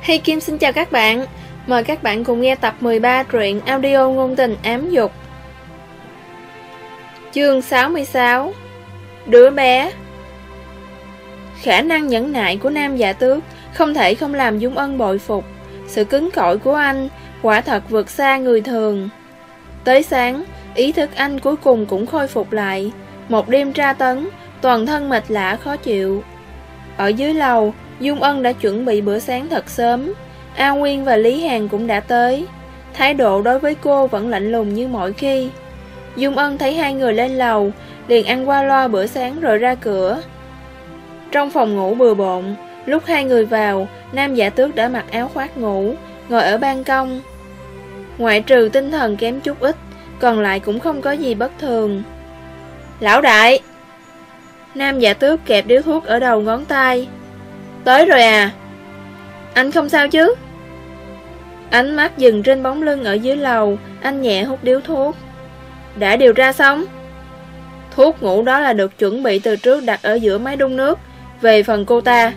Hi Kim, xin chào các bạn. Mời các bạn cùng nghe tập 13 truyện audio ngôn tình ám dục. Chương 66 Đứa bé. Khả năng nhẫn nại của nam giả tước Không thể không làm Dung Ân bội phục. Sự cứng cỏi của anh Quả thật vượt xa người thường. Tới sáng, Ý thức anh cuối cùng cũng khôi phục lại. Một đêm tra tấn, Toàn thân mệt lạ khó chịu. Ở dưới lầu Dung Ân đã chuẩn bị bữa sáng thật sớm. A Nguyên và Lý Hàn cũng đã tới. Thái độ đối với cô vẫn lạnh lùng như mọi khi. Dung Ân thấy hai người lên lầu, Liền ăn qua loa bữa sáng rồi ra cửa. Trong phòng ngủ bừa bộn, Lúc hai người vào, Nam giả tước đã mặc áo khoác ngủ, Ngồi ở ban công. Ngoại trừ tinh thần kém chút ít, Còn lại cũng không có gì bất thường. Lão đại! Nam giả tước kẹp điếu thuốc ở đầu ngón tay. Tới rồi à. Anh không sao chứ? Ánh mắt dừng trên bóng lưng ở dưới lầu, Anh nhẹ hút điếu thuốc. Đã điều tra xong? Thuốc ngủ đó là được chuẩn bị từ trước đặt ở giữa máy đun nước. Về phần cô ta,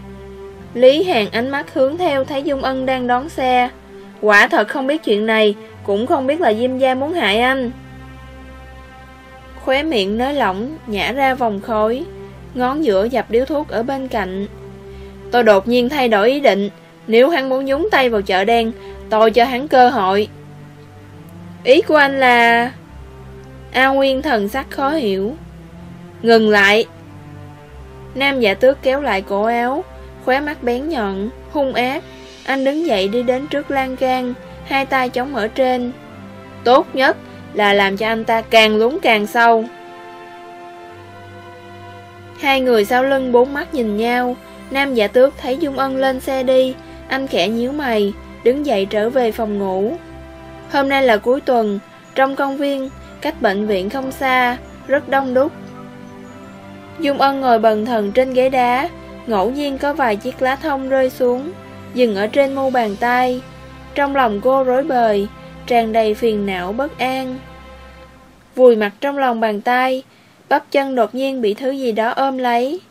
Lý Hàng ánh mắt hướng theo thấy Dung Ân đang đón xe. Quả thật không biết chuyện này, Cũng không biết là Diêm Gia muốn hại anh. Khóe miệng nới lỏng, Nhả ra vòng khói. Ngón giữa dập điếu thuốc ở bên cạnh. Tôi đột nhiên thay đổi ý định. Nếu hắn muốn nhúng tay vào chợ đen, Tôi cho hắn cơ hội. Ý của anh là, A Nguyên thần sắc khó hiểu. Ngừng lại. Nam giả tước kéo lại cổ áo, Khóe mắt bén nhọn, Hung ác. Anh đứng dậy đi đến trước lan can, Hai tay chống ở trên. Tốt nhất là làm cho anh ta càng lún càng sâu. Hai người sau lưng bốn mắt nhìn nhau Nam giả tước thấy Dung Ân lên xe đi. Anh khẽ nhíu mày, Đứng dậy trở về phòng ngủ. Hôm nay là cuối tuần, Trong công viên, Cách bệnh viện không xa, Rất đông đúc. Dung Ân ngồi bần thần trên ghế đá, Ngẫu nhiên có vài chiếc lá thông rơi xuống, Dừng ở trên mu bàn tay. Trong lòng cô rối bời, Tràn đầy phiền não bất an. Vùi mặt trong lòng bàn tay, Bắp chân đột nhiên bị thứ gì đó ôm lấy.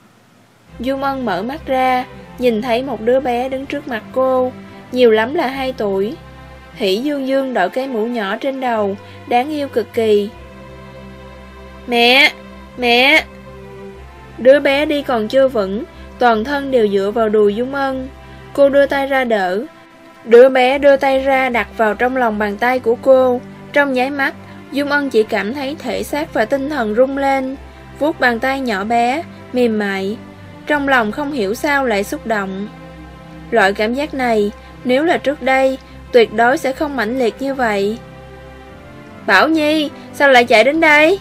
Dung Ân mở mắt ra, nhìn thấy một đứa bé đứng trước mặt cô, nhiều lắm là 2 tuổi. Hỷ Dương Dương đội cái mũ nhỏ trên đầu, đáng yêu cực kỳ. Mẹ! Mẹ! Đứa bé đi còn chưa vững, toàn thân đều dựa vào đùi Dung Ân. Cô đưa tay ra đỡ. Đứa bé đưa tay ra đặt vào trong lòng bàn tay của cô. Trong nháy mắt, Dung Ân chỉ cảm thấy thể xác và tinh thần rung lên. vuốt bàn tay nhỏ bé, mềm mại, trong lòng không hiểu sao lại xúc động. Loại cảm giác này, Nếu là trước đây, Tuyệt đối sẽ không mãnh liệt như vậy. Bảo Nhi, Sao lại chạy đến đây?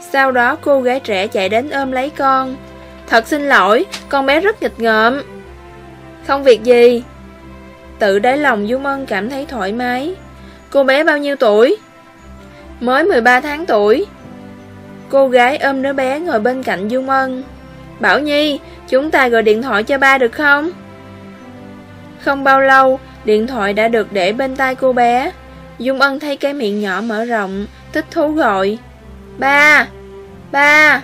Sau đó cô gái trẻ chạy đến ôm lấy con. Thật xin lỗi, Con bé rất nghịch ngợm. Không việc gì. Tự đáy lòng Dung Ân cảm thấy thoải mái. Cô bé bao nhiêu tuổi? Mới 13 tháng tuổi. Cô gái ôm đứa bé ngồi bên cạnh Dung Ân Bảo Nhi, chúng ta gọi điện thoại cho ba được không? Không bao lâu, điện thoại đã được để bên tay cô bé Dung Ân thấy cái miệng nhỏ mở rộng, thích thú gọi Ba! Ba!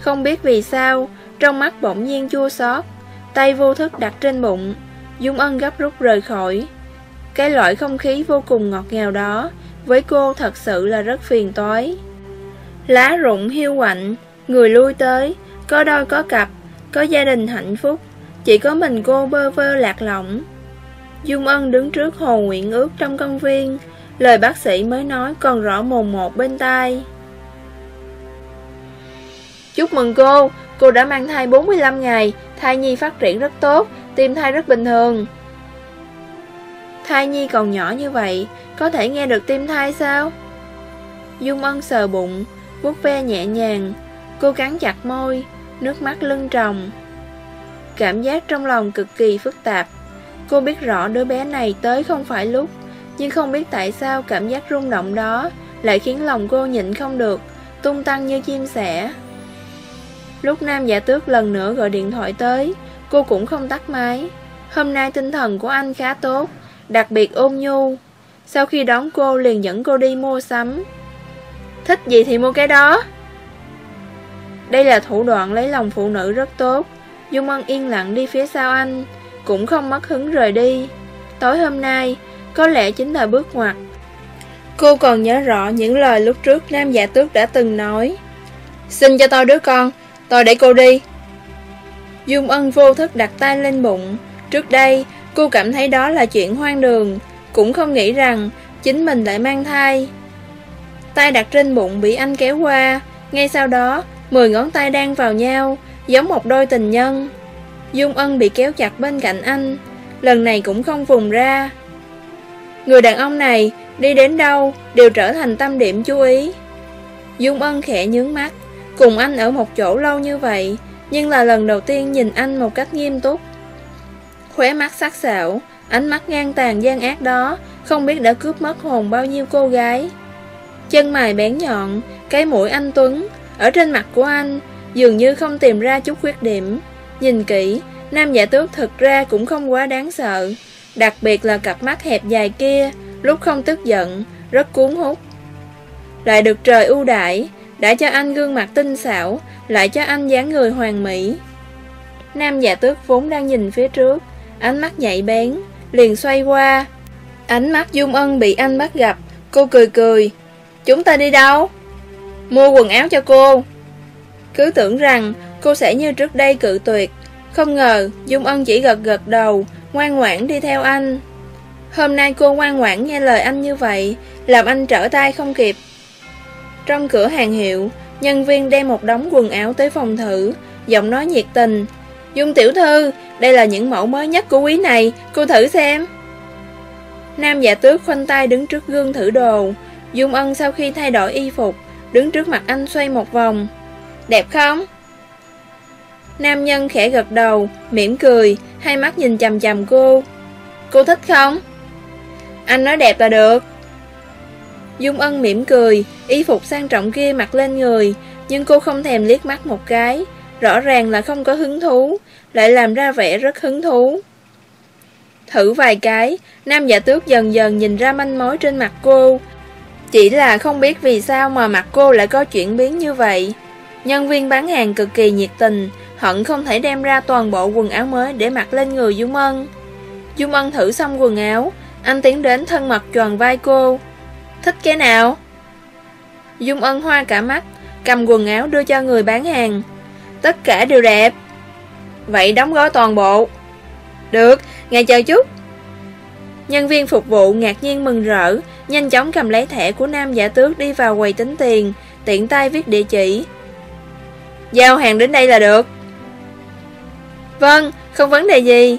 Không biết vì sao, trong mắt bỗng nhiên chua xót Tay vô thức đặt trên bụng Dung Ân gấp rút rời khỏi Cái loại không khí vô cùng ngọt ngào đó Với cô thật sự là rất phiền toái Lá rụng hiu quạnh, người lui tới, có đôi có cặp, có gia đình hạnh phúc, chỉ có mình cô bơ vơ lạc lõng. Dung Ân đứng trước Hồ Nguyện ước trong công viên, lời bác sĩ mới nói còn rõ mồn một bên tai. Chúc mừng cô, cô đã mang thai 45 ngày, thai nhi phát triển rất tốt, tim thai rất bình thường. Thai nhi còn nhỏ như vậy, có thể nghe được tim thai sao? Dung Ân sờ bụng, vuốt ve nhẹ nhàng, cô cắn chặt môi, nước mắt lưng tròng. Cảm giác trong lòng cực kỳ phức tạp. Cô biết rõ đứa bé này tới không phải lúc, nhưng không biết tại sao cảm giác rung động đó lại khiến lòng cô nhịn không được, tung tăng như chim sẻ. Lúc Nam giả tước lần nữa gọi điện thoại tới, cô cũng không tắt máy. Hôm nay tinh thần của anh khá tốt, đặc biệt ôn nhu. Sau khi đón cô liền dẫn cô đi mua sắm. Thích gì thì mua cái đó Đây là thủ đoạn lấy lòng phụ nữ rất tốt Dung Ân yên lặng đi phía sau anh, cũng không mất hứng rời đi. Tối hôm nay, có lẽ chính là bước ngoặt. Cô còn nhớ rõ những lời lúc trước Nam Dạ Tước đã từng nói. Xin cho tôi đứa con, tôi để cô đi. Dung Ân vô thức đặt tay lên bụng. Trước đây, cô cảm thấy đó là chuyện hoang đường, cũng không nghĩ rằng chính mình lại mang thai. Tay đặt trên bụng bị anh kéo qua, ngay sau đó, mười ngón tay đang vào nhau, giống một đôi tình nhân. Dung Ân bị kéo chặt bên cạnh anh, lần này cũng không vùng ra. Người đàn ông này đi đến đâu đều trở thành tâm điểm chú ý. Dung Ân khẽ nhướng mắt, cùng anh ở một chỗ lâu như vậy, nhưng là lần đầu tiên nhìn anh một cách nghiêm túc. Khóe mắt sắc sảo, ánh mắt ngang tàn gian ác đó, không biết đã cướp mất hồn bao nhiêu cô gái. Chân mày bén nhọn, cái mũi anh Tuấn, ở trên mặt của anh, dường như không tìm ra chút khuyết điểm. Nhìn kỹ, nam giả tước thực ra cũng không quá đáng sợ, đặc biệt là cặp mắt hẹp dài kia, lúc không tức giận, rất cuốn hút. Lại được trời ưu đãi, đã cho anh gương mặt tinh xảo, lại cho anh dáng người hoàn mỹ. Nam giả tước vốn đang nhìn phía trước, ánh mắt nhạy bén, liền xoay qua. Ánh mắt Dung Ân bị anh bắt gặp, cô cười cười. Chúng ta đi đâu? Mua quần áo cho cô. Cứ tưởng rằng cô sẽ như trước đây cự tuyệt. Không ngờ Dung Ân chỉ gật gật đầu, ngoan ngoãn đi theo anh. Hôm nay cô ngoan ngoãn nghe lời anh như vậy, làm anh trở tay không kịp. Trong cửa hàng hiệu, nhân viên đem một đống quần áo tới phòng thử, giọng nói nhiệt tình. Dung tiểu thư, đây là những mẫu mới nhất của quý này, cô thử xem. Nam giả tước khoanh tay đứng trước gương thử đồ. Dung ân sau khi thay đổi y phục, đứng trước mặt anh xoay một vòng. Đẹp không? Nam nhân khẽ gật đầu, mỉm cười, hai mắt nhìn chầm chầm cô. Cô thích không? Anh nói đẹp là được. Dung Ân mỉm cười, y phục sang trọng kia mặc lên người, nhưng cô không thèm liếc mắt một cái, rõ ràng là không có hứng thú, lại làm ra vẻ rất hứng thú. Thử vài cái, nam giả tước dần dần nhìn ra manh mối trên mặt cô. Chỉ là không biết vì sao mà mặt cô lại có chuyển biến như vậy. Nhân viên bán hàng cực kỳ nhiệt tình, hận không thể đem ra toàn bộ quần áo mới để mặc lên người Dung Ân. Dung Ân thử xong quần áo, anh tiến đến thân mật tròn vai cô. Thích cái nào? Dung Ân hoa cả mắt, cầm quần áo đưa cho người bán hàng. Tất cả đều đẹp. Vậy đóng gói toàn bộ. Được, ngài chờ chút. Nhân viên phục vụ ngạc nhiên mừng rỡ, nhanh chóng cầm lấy thẻ của nam giả tước đi vào quầy tính tiền, tiện tay viết địa chỉ. Giao hàng đến đây là được. Vâng, không vấn đề gì.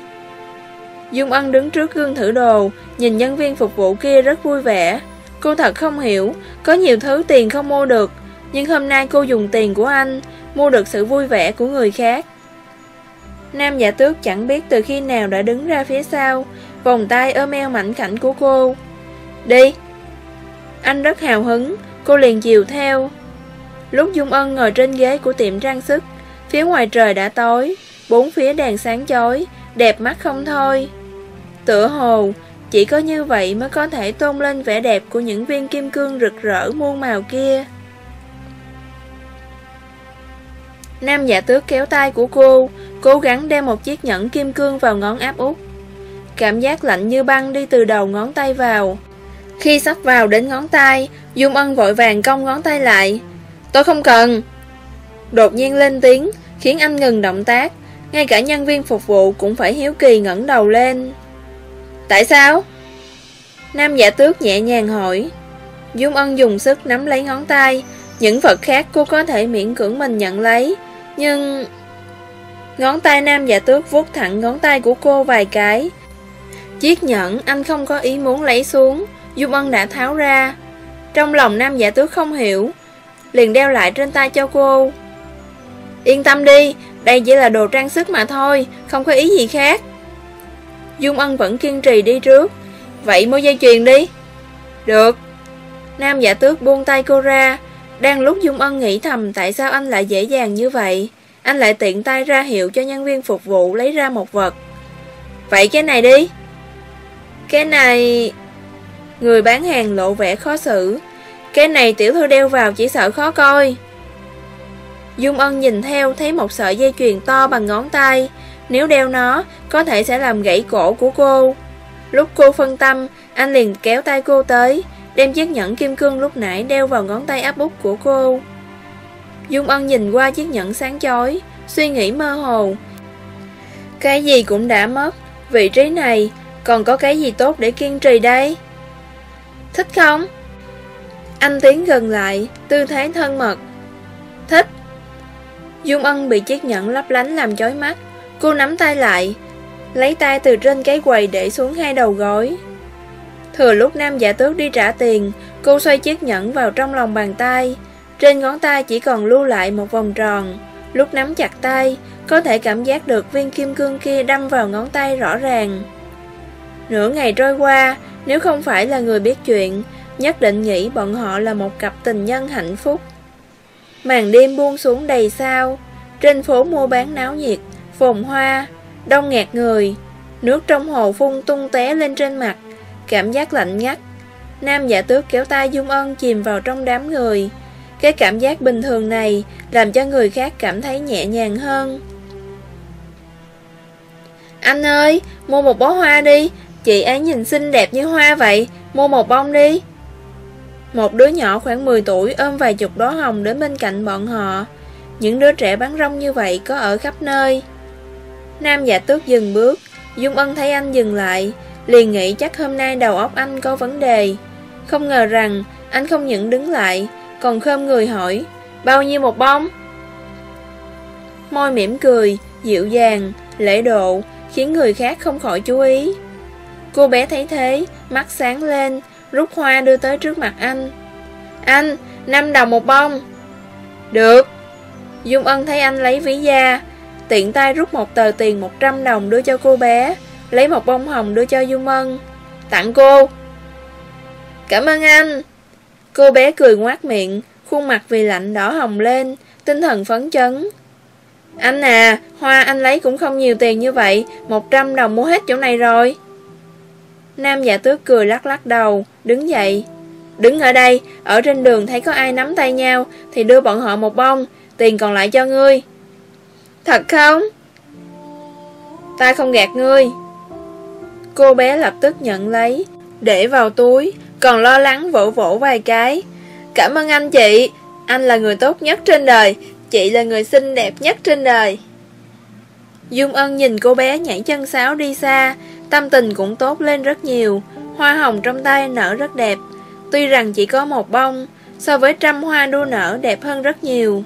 Dung Ân đứng trước gương thử đồ, nhìn nhân viên phục vụ kia rất vui vẻ. Cô thật không hiểu, có nhiều thứ tiền không mua được, nhưng hôm nay cô dùng tiền của anh, mua được sự vui vẻ của người khác. Nam giả tước chẳng biết từ khi nào đã đứng ra phía sau, vòng tay ôm eo mảnh khảnh của cô. Đi! Anh rất hào hứng, cô liền chiều theo. Lúc Dung Ân ngồi trên ghế của tiệm trang sức, phía ngoài trời đã tối, bốn phía đèn sáng chói, đẹp mắt không thôi. Tựa hồ, chỉ có như vậy mới có thể tôn lên vẻ đẹp của những viên kim cương rực rỡ muôn màu kia. Nam giả tước kéo tay của cô, cố gắng đeo một chiếc nhẫn kim cương vào ngón áp út. Cảm giác lạnh như băng đi từ đầu ngón tay vào. Khi sắp vào đến ngón tay, Dung Ân vội vàng cong ngón tay lại. Tôi không cần. Đột nhiên lên tiếng, khiến anh ngừng động tác. Ngay cả nhân viên phục vụ cũng phải hiếu kỳ ngẩng đầu lên. Tại sao? Nam giả tước nhẹ nhàng hỏi. Dung Ân dùng sức nắm lấy ngón tay. Những vật khác cô có thể miễn cưỡng mình nhận lấy. Nhưng... Ngón tay nam giả tước vuốt thẳng ngón tay của cô vài cái. Chiếc nhẫn anh không có ý muốn lấy xuống. Dung Ân đã tháo ra. Trong lòng nam giả tước không hiểu. Liền đeo lại trên tay cho cô. Yên tâm đi, đây chỉ là đồ trang sức mà thôi, không có ý gì khác. Dung Ân vẫn kiên trì đi trước. Vậy mua dây chuyền đi. Được. Nam giả tước buông tay cô ra. Đang lúc Dung Ân nghĩ thầm tại sao anh lại dễ dàng như vậy. Anh lại tiện tay ra hiệu cho nhân viên phục vụ lấy ra một vật. Vậy cái này đi. Cái này... Người bán hàng lộ vẻ khó xử. Cái này tiểu thư đeo vào chỉ sợ khó coi. Dung Ân nhìn theo thấy một sợi dây chuyền to bằng ngón tay, nếu đeo nó, có thể sẽ làm gãy cổ của cô. Lúc cô phân tâm, anh liền kéo tay cô tới, đem chiếc nhẫn kim cương lúc nãy đeo vào ngón tay áp út của cô. Dung Ân nhìn qua chiếc nhẫn sáng chói, suy nghĩ mơ hồ. Cái gì cũng đã mất, vị trí này, còn có cái gì tốt để kiên trì đây? Thích không? Anh tiến gần lại, tư thế thân mật. Thích. Dung Ân bị chiếc nhẫn lấp lánh làm chói mắt. Cô nắm tay lại, lấy tay từ trên cái quầy để xuống hai đầu gối. Thừa lúc nam giả tước đi trả tiền, cô xoay chiếc nhẫn vào trong lòng bàn tay. Trên ngón tay chỉ còn lưu lại một vòng tròn. Lúc nắm chặt tay, có thể cảm giác được viên kim cương kia đâm vào ngón tay rõ ràng. Nửa ngày trôi qua, nếu không phải là người biết chuyện, nhất định nghĩ bọn họ là một cặp tình nhân hạnh phúc. Màn đêm buông xuống đầy sao, trên phố mua bán náo nhiệt, phồn hoa, đông nghẹt người, nước trong hồ phun tung té lên trên mặt, cảm giác lạnh ngắt. Nam giả tước kéo tay Dung Ân chìm vào trong đám người. Cái cảm giác bình thường này làm cho người khác cảm thấy nhẹ nhàng hơn. Anh ơi, mua một bó hoa đi, chị ấy nhìn xinh đẹp như hoa vậy, mua một bông đi. Một đứa nhỏ khoảng 10 tuổi ôm vài chục đóa hồng đến bên cạnh bọn họ. Những đứa trẻ bán rong như vậy có ở khắp nơi. Nam giả tước dừng bước, Dung Ân thấy anh dừng lại, liền nghĩ chắc hôm nay đầu óc anh có vấn đề. Không ngờ rằng anh không những đứng lại, còn khơm người hỏi, bao nhiêu một bông? Môi mỉm cười, dịu dàng, lễ độ, khiến người khác không khỏi chú ý. Cô bé thấy thế, mắt sáng lên, rút hoa đưa tới trước mặt anh. Anh, 5 đồng một bông. Được. Dung Ân thấy anh lấy ví da, tiện tay rút một tờ tiền 100 đồng đưa cho cô bé, lấy một bông hồng đưa cho Dung Ân. Tặng cô. Cảm ơn anh. Cô bé cười ngoác miệng, khuôn mặt vì lạnh đỏ hồng lên, tinh thần phấn chấn. Anh à, hoa anh lấy cũng không nhiều tiền như vậy, 100 đồng mua hết chỗ này rồi. Nam giả tước cười lắc lắc đầu, đứng dậy. Đứng ở đây, ở trên đường thấy có ai nắm tay nhau, thì đưa bọn họ một bông, tiền còn lại cho ngươi. Thật không? Ta không gạt ngươi. Cô bé lập tức nhận lấy, để vào túi, còn lo lắng vỗ vỗ vài cái. Cảm ơn anh chị, anh là người tốt nhất trên đời, chị là người xinh đẹp nhất trên đời. Dung Ân nhìn cô bé nhảy chân sáo đi xa, tâm tình cũng tốt lên rất nhiều, hoa hồng trong tay nở rất đẹp. Tuy rằng chỉ có một bông, so với trăm hoa đua nở đẹp hơn rất nhiều.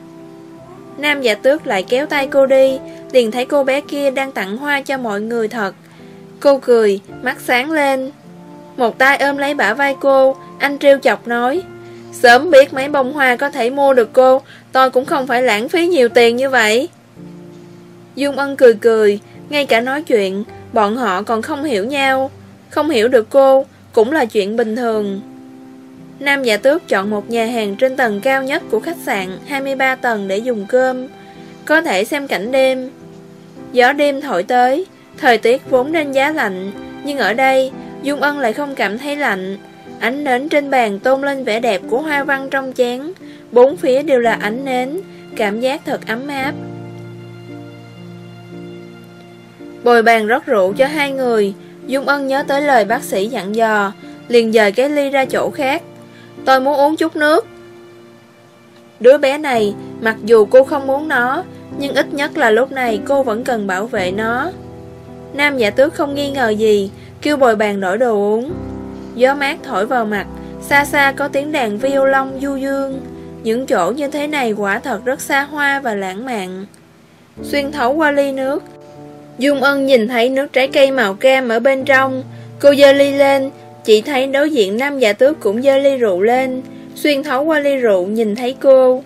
Nam giả tước lại kéo tay cô đi, liền thấy cô bé kia đang tặng hoa cho mọi người thật. Cô cười, mắt sáng lên. Một tay ôm lấy bả vai cô, anh trêu chọc nói. Sớm biết mấy bông hoa có thể mua được cô, tôi cũng không phải lãng phí nhiều tiền như vậy. Dung Ân cười cười, ngay cả nói chuyện, bọn họ còn không hiểu nhau. Không hiểu được cô, cũng là chuyện bình thường. Nam giả tước chọn một nhà hàng trên tầng cao nhất của khách sạn 23 tầng để dùng cơm. Có thể xem cảnh đêm. Gió đêm thổi tới, thời tiết vốn nên giá lạnh, nhưng ở đây, Dung Ân lại không cảm thấy lạnh. Ánh nến trên bàn tôn lên vẻ đẹp của hoa văn trong chén, bốn phía đều là ánh nến, cảm giác thật ấm áp. Bồi bàn rót rượu cho hai người, Dung Ân nhớ tới lời bác sĩ dặn dò, liền dời cái ly ra chỗ khác. Tôi muốn uống chút nước. Đứa bé này, mặc dù cô không muốn nó, nhưng ít nhất là lúc này cô vẫn cần bảo vệ nó. Nam giả tước không nghi ngờ gì, kêu bồi bàn đổi đồ uống. Gió mát thổi vào mặt, xa xa có tiếng đàn violon du dương. Những chỗ như thế này quả thật rất xa hoa và lãng mạn. Xuyên thấu qua ly nước, Dung Ân nhìn thấy nước trái cây màu cam ở bên trong. Cô dơ ly lên, chỉ thấy đối diện nam giả tước cũng dơ ly rượu lên. Xuyên thấu qua ly rượu nhìn thấy cô.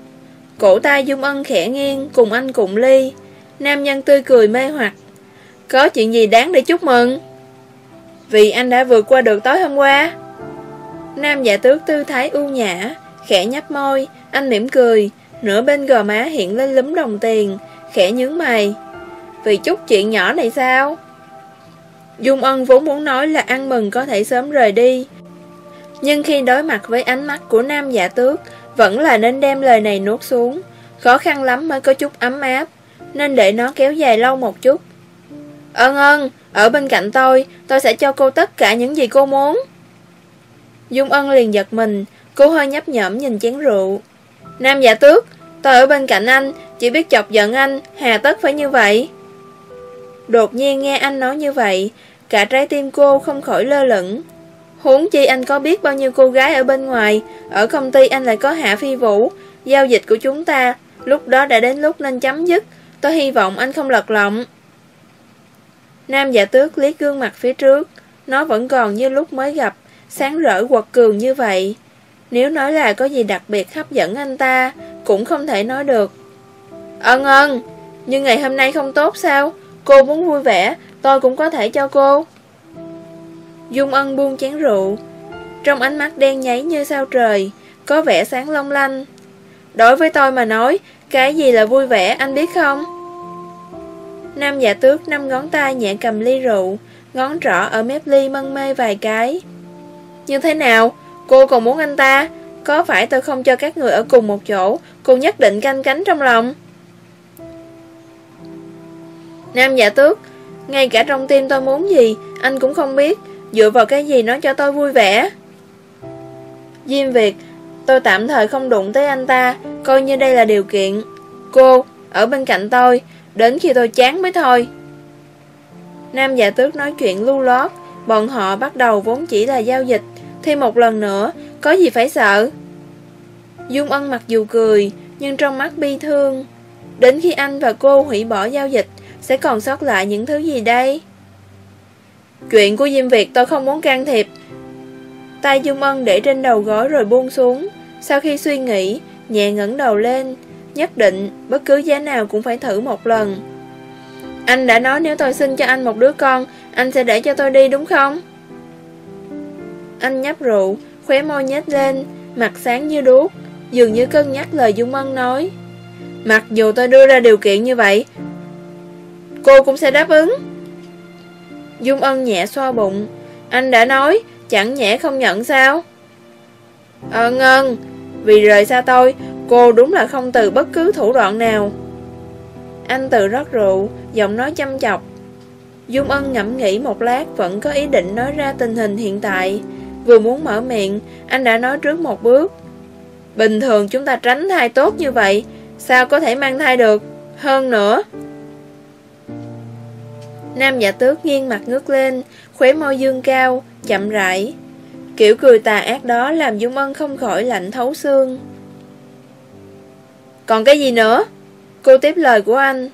Cổ tay Dung Ân khẽ nghiêng, cùng anh cùng ly. Nam nhân tươi cười mê hoặc. Có chuyện gì đáng để chúc mừng? Vì anh đã vượt qua được tối hôm qua. Nam giả tước tư thái ưu nhã, khẽ nhấp môi, anh mỉm cười, nửa bên gò má hiện lên lúm đồng tiền, khẽ nhướng mày. Vì chút chuyện nhỏ này sao? Dung Ân vốn muốn nói là ăn mừng có thể sớm rời đi. Nhưng khi đối mặt với ánh mắt của nam giả tước, vẫn là nên đem lời này nuốt xuống. Khó khăn lắm mới có chút ấm áp Nên để nó kéo dài lâu một chút Ân ân, ở bên cạnh tôi Tôi sẽ cho cô tất cả những gì cô muốn Dung ân liền giật mình Cô hơi nhấp nhẫm nhìn chén rượu Nam giả tước Tôi ở bên cạnh anh Chỉ biết chọc giận anh Hà tất phải như vậy Đột nhiên nghe anh nói như vậy, Cả trái tim cô không khỏi lơ lửng. Huống chi anh có biết bao nhiêu cô gái ở bên ngoài, Ở công ty anh lại có Hạ Phi Vũ, Giao dịch của chúng ta, Lúc đó đã đến lúc nên chấm dứt, Tôi hy vọng anh không lật lọng. Nam giả tước liếc gương mặt phía trước, Nó vẫn còn như lúc mới gặp, Sáng rỡ quật cường như vậy. Nếu nói là có gì đặc biệt hấp dẫn anh ta, Cũng không thể nói được. Ân ân, Nhưng ngày hôm nay không tốt sao? Cô muốn vui vẻ, Tôi cũng có thể cho cô. Dung ân buông chén rượu. Trong ánh mắt đen nháy như sao trời, Có vẻ sáng long lanh. Đối với tôi mà nói, Cái gì là vui vẻ, anh biết không? Nam giả tước năm ngón tay nhẹ cầm ly rượu, Ngón trỏ ở mép ly mân mê vài cái. Như thế nào? Cô còn muốn anh ta? Có phải tôi không cho các người ở cùng một chỗ Cô nhất định canh cánh trong lòng? Nam giả tước Ngay cả trong tim tôi muốn gì Anh cũng không biết Dựa vào cái gì nói cho tôi vui vẻ. Diêm Việt Tôi tạm thời không đụng tới anh ta Coi như đây là điều kiện. Cô, ở bên cạnh tôi Đến khi tôi chán mới thôi. Nam giả tước nói chuyện lưu lót Bọn họ bắt đầu vốn chỉ là giao dịch. Thêm một lần nữa Có gì phải sợ? Dung Ân mặc dù cười Nhưng trong mắt bi thương. Đến khi anh và cô hủy bỏ giao dịch sẽ còn sót lại những thứ gì đây? Chuyện của Diêm Việt tôi không muốn can thiệp. Tay Dung Ân để trên đầu gối rồi buông xuống. Sau khi suy nghĩ, Nhẹ ngẩng đầu lên, Nhất định bất cứ giá nào cũng phải thử một lần. Anh đã nói nếu tôi xin cho anh một đứa con, Anh sẽ để cho tôi đi đúng không? Anh nhấp rượu, Khóe môi nhếch lên, Mặt sáng như đuốc, Dường như cân nhắc lời Dung Ân nói. Mặc dù tôi đưa ra điều kiện như vậy Cô cũng sẽ đáp ứng. Dung Ân nhẹ xoa bụng. Anh đã nói, Chẳng nhẽ không nhận sao? Ờ, ân ân Vì rời xa tôi, Cô đúng là không từ bất cứ thủ đoạn nào. Anh từ rót rượu, Giọng nói chăm chọc. Dung Ân ngẫm nghĩ một lát, Vẫn có ý định nói ra tình hình hiện tại. Vừa muốn mở miệng, Anh đã nói trước một bước. Bình thường chúng ta tránh thai tốt như vậy, Sao có thể mang thai được? Hơn nữa Nam giả tước nghiêng mặt ngước lên, Khóe môi dương cao, Chậm rãi. Kiểu cười tà ác đó làm Dung Ân không khỏi lạnh thấu xương. Còn cái gì nữa? Cô tiếp lời của anh.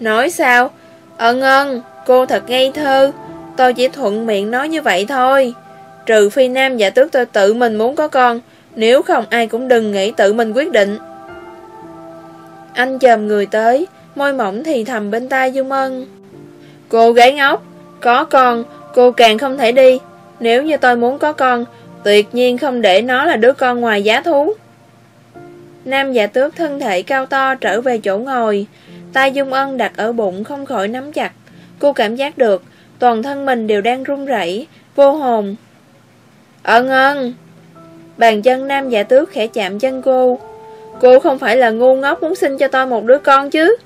Nói sao? Ờ ân ân Cô thật ngây thơ. Tôi chỉ thuận miệng nói như vậy thôi. Trừ phi nam giả tước tôi tự mình muốn có con, Nếu không ai cũng đừng nghĩ tự mình quyết định. Anh chồm người tới, Môi mỏng thì thầm bên tai Dung Ân Cô gái ngốc, Có con, Cô càng không thể đi. Nếu như tôi muốn có con, Tuyệt nhiên không để nó là đứa con ngoài giá thú. Nam giả tước thân thể cao to trở về chỗ ngồi. Tay Dung Ân đặt ở bụng không khỏi nắm chặt. Cô cảm giác được, Toàn thân mình đều đang run rẩy, Vô hồn. Ân ân. Bàn chân nam giả tước khẽ chạm chân cô. Cô không phải là ngu ngốc muốn sinh cho tôi một đứa con chứ?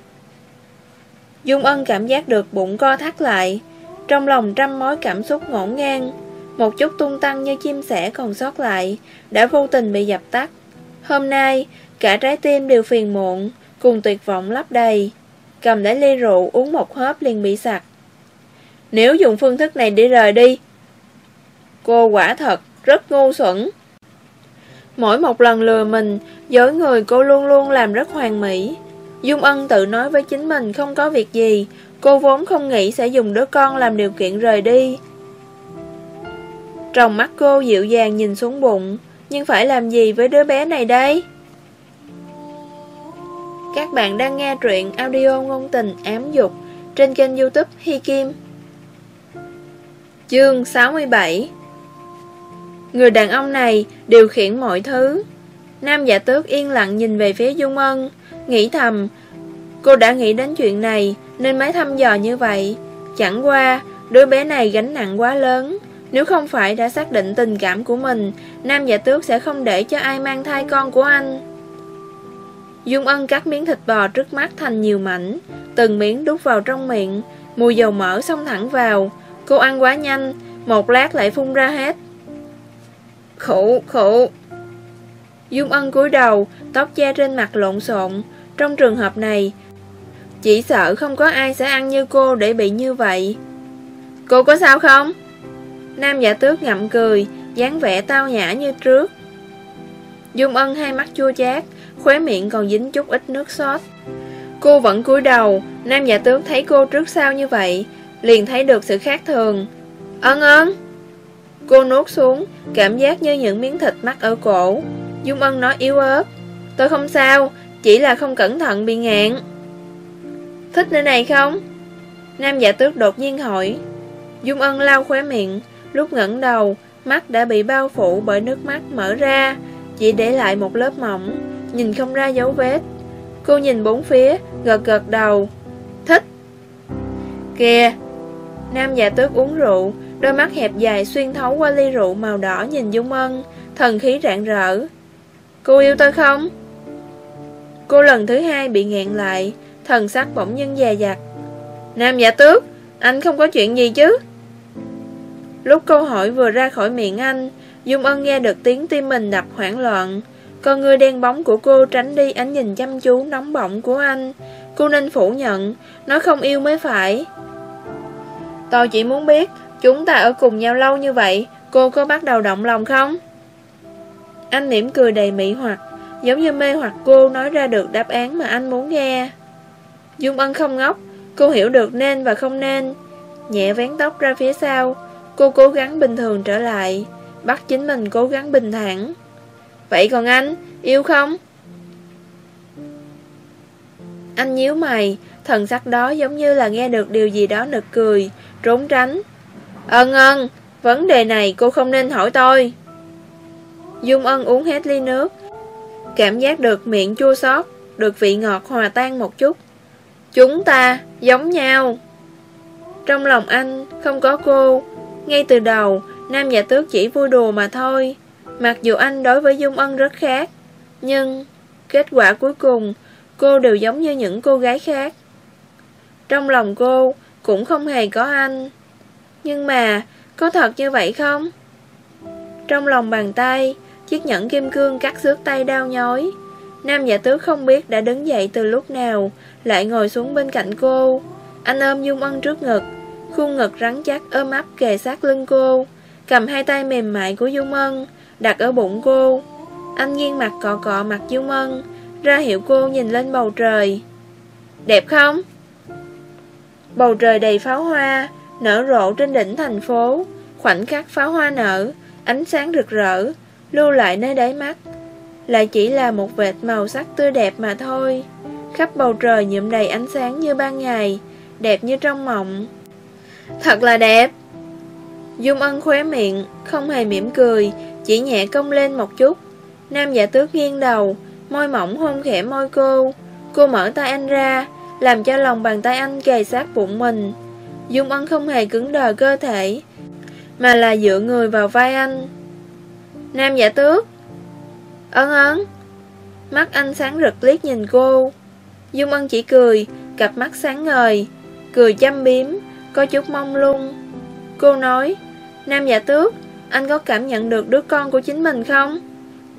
Dung Ân cảm giác được bụng co thắt lại. Trong lòng trăm mối cảm xúc ngổn ngang, Một chút tung tăng như chim sẻ còn sót lại, Đã vô tình bị dập tắt. Hôm nay, Cả trái tim đều phiền muộn, Cùng tuyệt vọng lấp đầy. Cầm lấy ly rượu uống một hớp liền bị sặc. Nếu dùng phương thức này để rời đi, Cô quả thật Rất ngu xuẩn. Mỗi một lần lừa mình Dối người cô luôn luôn làm rất hoàn mỹ. Dung Ân tự nói với chính mình không có việc gì, cô vốn không nghĩ sẽ dùng đứa con làm điều kiện rời đi. Trong mắt cô dịu dàng nhìn xuống bụng, nhưng phải làm gì với đứa bé này đây? Các bạn đang nghe truyện audio ngôn tình ám dục trên kênh youtube Hi Kim. Chương 67 Người đàn ông này điều khiển mọi thứ. Nam giả tước yên lặng nhìn về phía Dung Ân, Nghĩ thầm Cô đã nghĩ đến chuyện này Nên mới thăm dò như vậy Chẳng qua đứa bé này gánh nặng quá lớn Nếu không phải đã xác định tình cảm của mình Nam giả tước sẽ không để cho ai mang thai con của anh Dung Ân cắt miếng thịt bò trước mắt thành nhiều mảnh, từng miếng đút vào trong miệng, mùi dầu mỡ xông thẳng vào. Cô ăn quá nhanh, một lát lại phun ra hết. Khổ, khổ. Dung Ân cúi đầu, tóc che trên mặt lộn xộn. Trong trường hợp này, chỉ sợ không có ai sẽ ăn như cô để bị như vậy. Cô có sao không? Nam giả tước ngậm cười, dáng vẻ tao nhã như trước. Dung Ân hai mắt chua chát, khóe miệng còn dính chút ít nước sốt. Cô vẫn cúi đầu, nam giả tướng thấy cô trước sau như vậy, liền thấy được sự khác thường. Ân ân! Cô nuốt xuống, cảm giác như những miếng thịt mắc ở cổ. Dung Ân nói yếu ớt. Tôi không sao, chỉ là không cẩn thận bị ngạn. Thích nơi này không? Nam giả tước đột nhiên hỏi. Dung Ân lau khóe miệng, lúc ngẩng đầu, mắt đã bị bao phủ bởi nước mắt mở ra, chỉ để lại một lớp mỏng, nhìn không ra dấu vết. Cô nhìn bốn phía, gật gật đầu. Thích. Kìa. Nam giả tước uống rượu, đôi mắt hẹp dài xuyên thấu qua ly rượu màu đỏ nhìn Dung Ân, thần khí rạng rỡ. Cô yêu tôi không? Cô lần thứ hai bị nghẹn lại, thần sắc bỗng nhiên dè dặt. Nam giả tước, anh không có chuyện gì chứ? Lúc câu hỏi vừa ra khỏi miệng anh, Dung Ân nghe được tiếng tim mình đập hoảng loạn. Con người đen bóng của cô tránh đi ánh nhìn chăm chú nóng bỏng của anh. Cô nên phủ nhận, nó không yêu mới phải. Tôi chỉ muốn biết, chúng ta ở cùng nhau lâu như vậy, cô có bắt đầu động lòng không? Anh mỉm cười đầy mỹ hoặc, giống như mê hoặc cô nói ra được đáp án mà anh muốn nghe. Dung Ân không ngốc, cô hiểu được nên và không nên. Nhẹ vén tóc ra phía sau, cô cố gắng bình thường trở lại, bắt chính mình cố gắng bình thản. Vậy còn anh, yêu không? Anh nhíu mày, thần sắc đó giống như là nghe được điều gì đó nực cười, trốn tránh. Ân ân, vấn đề này cô không nên hỏi tôi. Dung ân uống hết ly nước, cảm giác được miệng chua xót, được vị ngọt hòa tan một chút. Chúng ta giống nhau. Trong lòng anh không có cô, ngay từ đầu, Nam giả tước chỉ vui đùa mà thôi. Mặc dù anh đối với Dung Ân rất khác, nhưng kết quả cuối cùng cô đều giống như những cô gái khác. Trong lòng cô cũng không hề có anh. Nhưng mà, có thật như vậy không? Trong lòng bàn tay, chiếc nhẫn kim cương cắt xước tay đau nhói. Nam giả tứ không biết đã đứng dậy từ lúc nào, lại ngồi xuống bên cạnh cô. Anh ôm Dung Ân trước ngực, khuôn ngực rắn chắc ôm ấp kề sát lưng cô, cầm hai tay mềm mại của Dung Ân, đặt ở bụng cô. Anh nghiêng mặt cọ cọ mặt Dung Ân, ra hiệu cô nhìn lên bầu trời. Đẹp không? Bầu trời đầy pháo hoa, nở rộ trên đỉnh thành phố, khoảnh khắc pháo hoa nở, ánh sáng rực rỡ, lưu lại nơi đáy mắt. Lại chỉ là một vệt màu sắc tươi đẹp mà thôi. Khắp bầu trời nhuộm đầy ánh sáng như ban ngày, đẹp như trong mộng. Thật là đẹp! Dung Ân khóe miệng, không hề mỉm cười, chỉ nhẹ cong lên một chút Nam giả tước nghiêng đầu Môi mỏng hôn khẽ môi cô Cô mở tay anh ra Làm cho lòng bàn tay anh kề sát bụng mình Dung Ân không hề cứng đờ cơ thể Mà là dựa người vào vai anh Nam giả tước. Ân ân. Mắt anh sáng rực liếc nhìn cô. Dung Ân chỉ cười, Cặp mắt sáng ngời, Cười chăm biếm, Có chút mong lung. Cô nói, Nam giả tước, anh có cảm nhận được đứa con của chính mình không?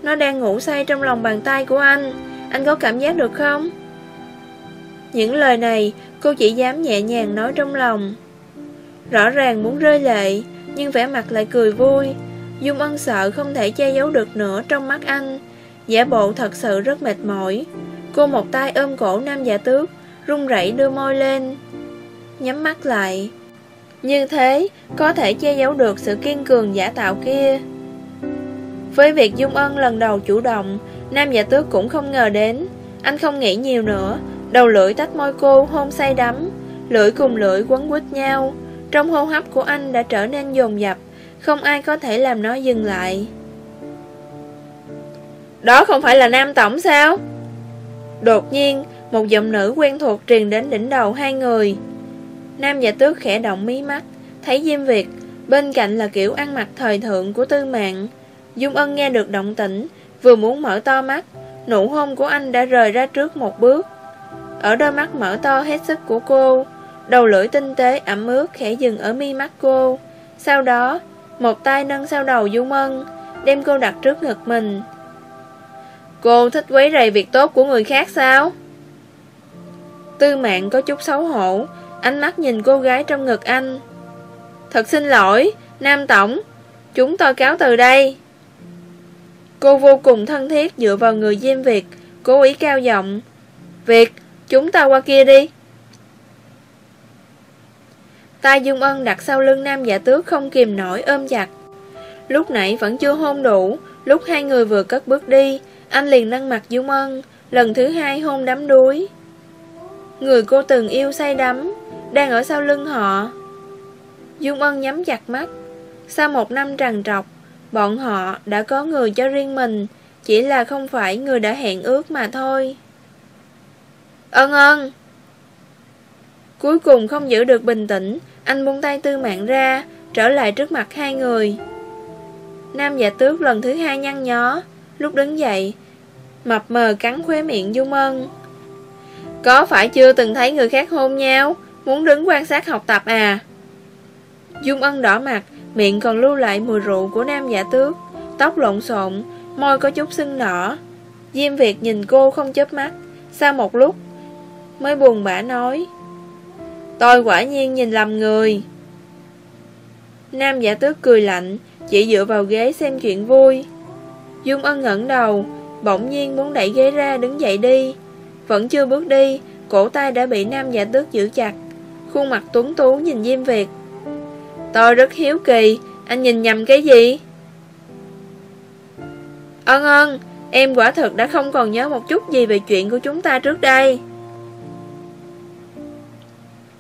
Nó đang ngủ say trong lòng bàn tay của anh Anh có cảm giác được không? Những lời này, cô chỉ dám nhẹ nhàng nói trong lòng. Rõ ràng muốn rơi lệ, Nhưng vẻ mặt lại cười vui. Dung ân sợ không thể che giấu được nữa trong mắt anh Giả bộ thật sự rất mệt mỏi Cô một tay ôm cổ nam giả tước run rẩy đưa môi lên Nhắm mắt lại như thế, có thể che giấu được sự kiên cường giả tạo kia. Với việc Dung Ân lần đầu chủ động, Nam giả tước cũng không ngờ đến. Anh không nghĩ nhiều nữa, đầu lưỡi tách môi cô hôn say đắm, lưỡi cùng lưỡi quấn quýt nhau. Trong hô hấp của anh đã trở nên dồn dập, không ai có thể làm nó dừng lại. Đó không phải là Nam Tổng sao? Đột nhiên, một giọng nữ quen thuộc truyền đến đỉnh đầu hai người. Nam và tước khẽ động mí mắt, thấy Diêm Việt, bên cạnh là kiểu ăn mặc thời thượng của tư mạng. Dung Ân nghe được động tĩnh, vừa muốn mở to mắt, Nụ hôn của anh đã rời ra trước một bước Ở đôi mắt mở to hết sức của cô Đầu lưỡi tinh tế ẩm ướt khẽ dừng ở mi mắt cô Sau đó một tay nâng sau đầu du mân, Đem cô đặt trước ngực mình. Cô thích quấy rầy việc tốt của người khác sao? Tư mạng có chút xấu hổ Ánh mắt nhìn cô gái trong ngực anh. Thật xin lỗi Nam Tổng Chúng tôi cáo từ đây. Cô vô cùng thân thiết dựa vào người Diêm Việt Cố ý cao giọng. Việt Chúng ta qua kia đi. Tay Dung Ân đặt sau lưng nam giả tước không kìm nổi ôm chặt. Lúc nãy vẫn chưa hôn đủ, Lúc hai người vừa cất bước đi, Anh liền nâng mặt Dung Ân, Lần thứ hai hôn đắm đuối. Người cô từng yêu say đắm, Đang ở sau lưng họ. Dung Ân nhắm chặt mắt. Sau một năm trằn trọc, Bọn họ đã có người cho riêng mình, Chỉ là không phải người đã hẹn ước mà thôi. Ân ân! Cuối cùng không giữ được bình tĩnh anh buông tay tư mạng ra, Trở lại trước mặt hai người. Nam giả tước lần thứ hai nhăn nhó, Lúc đứng dậy, Mập mờ cắn khóe miệng Dung Ân Có phải chưa từng thấy người khác hôn nhau? Muốn đứng quan sát học tập à? Dung Ân đỏ mặt, Miệng còn lưu lại mùi rượu của nam giả tước. Tóc lộn xộn, Môi có chút sưng đỏ. Diêm Việt nhìn cô không chớp mắt. Sau một lúc, Mới buồn bã nói Tôi quả nhiên nhìn lầm người. Nam giả tước cười lạnh, Chỉ dựa vào ghế xem chuyện vui. Dung ân ngẩng đầu, Bỗng nhiên muốn đẩy ghế ra đứng dậy đi. Vẫn chưa bước đi, Cổ tay đã bị nam giả tước giữ chặt, Khuôn mặt tuấn tú nhìn Diêm Việt. Tôi rất hiếu kỳ, Anh nhìn nhầm cái gì? Ân ân, Em quả thật đã không còn nhớ một chút gì về chuyện của chúng ta trước đây.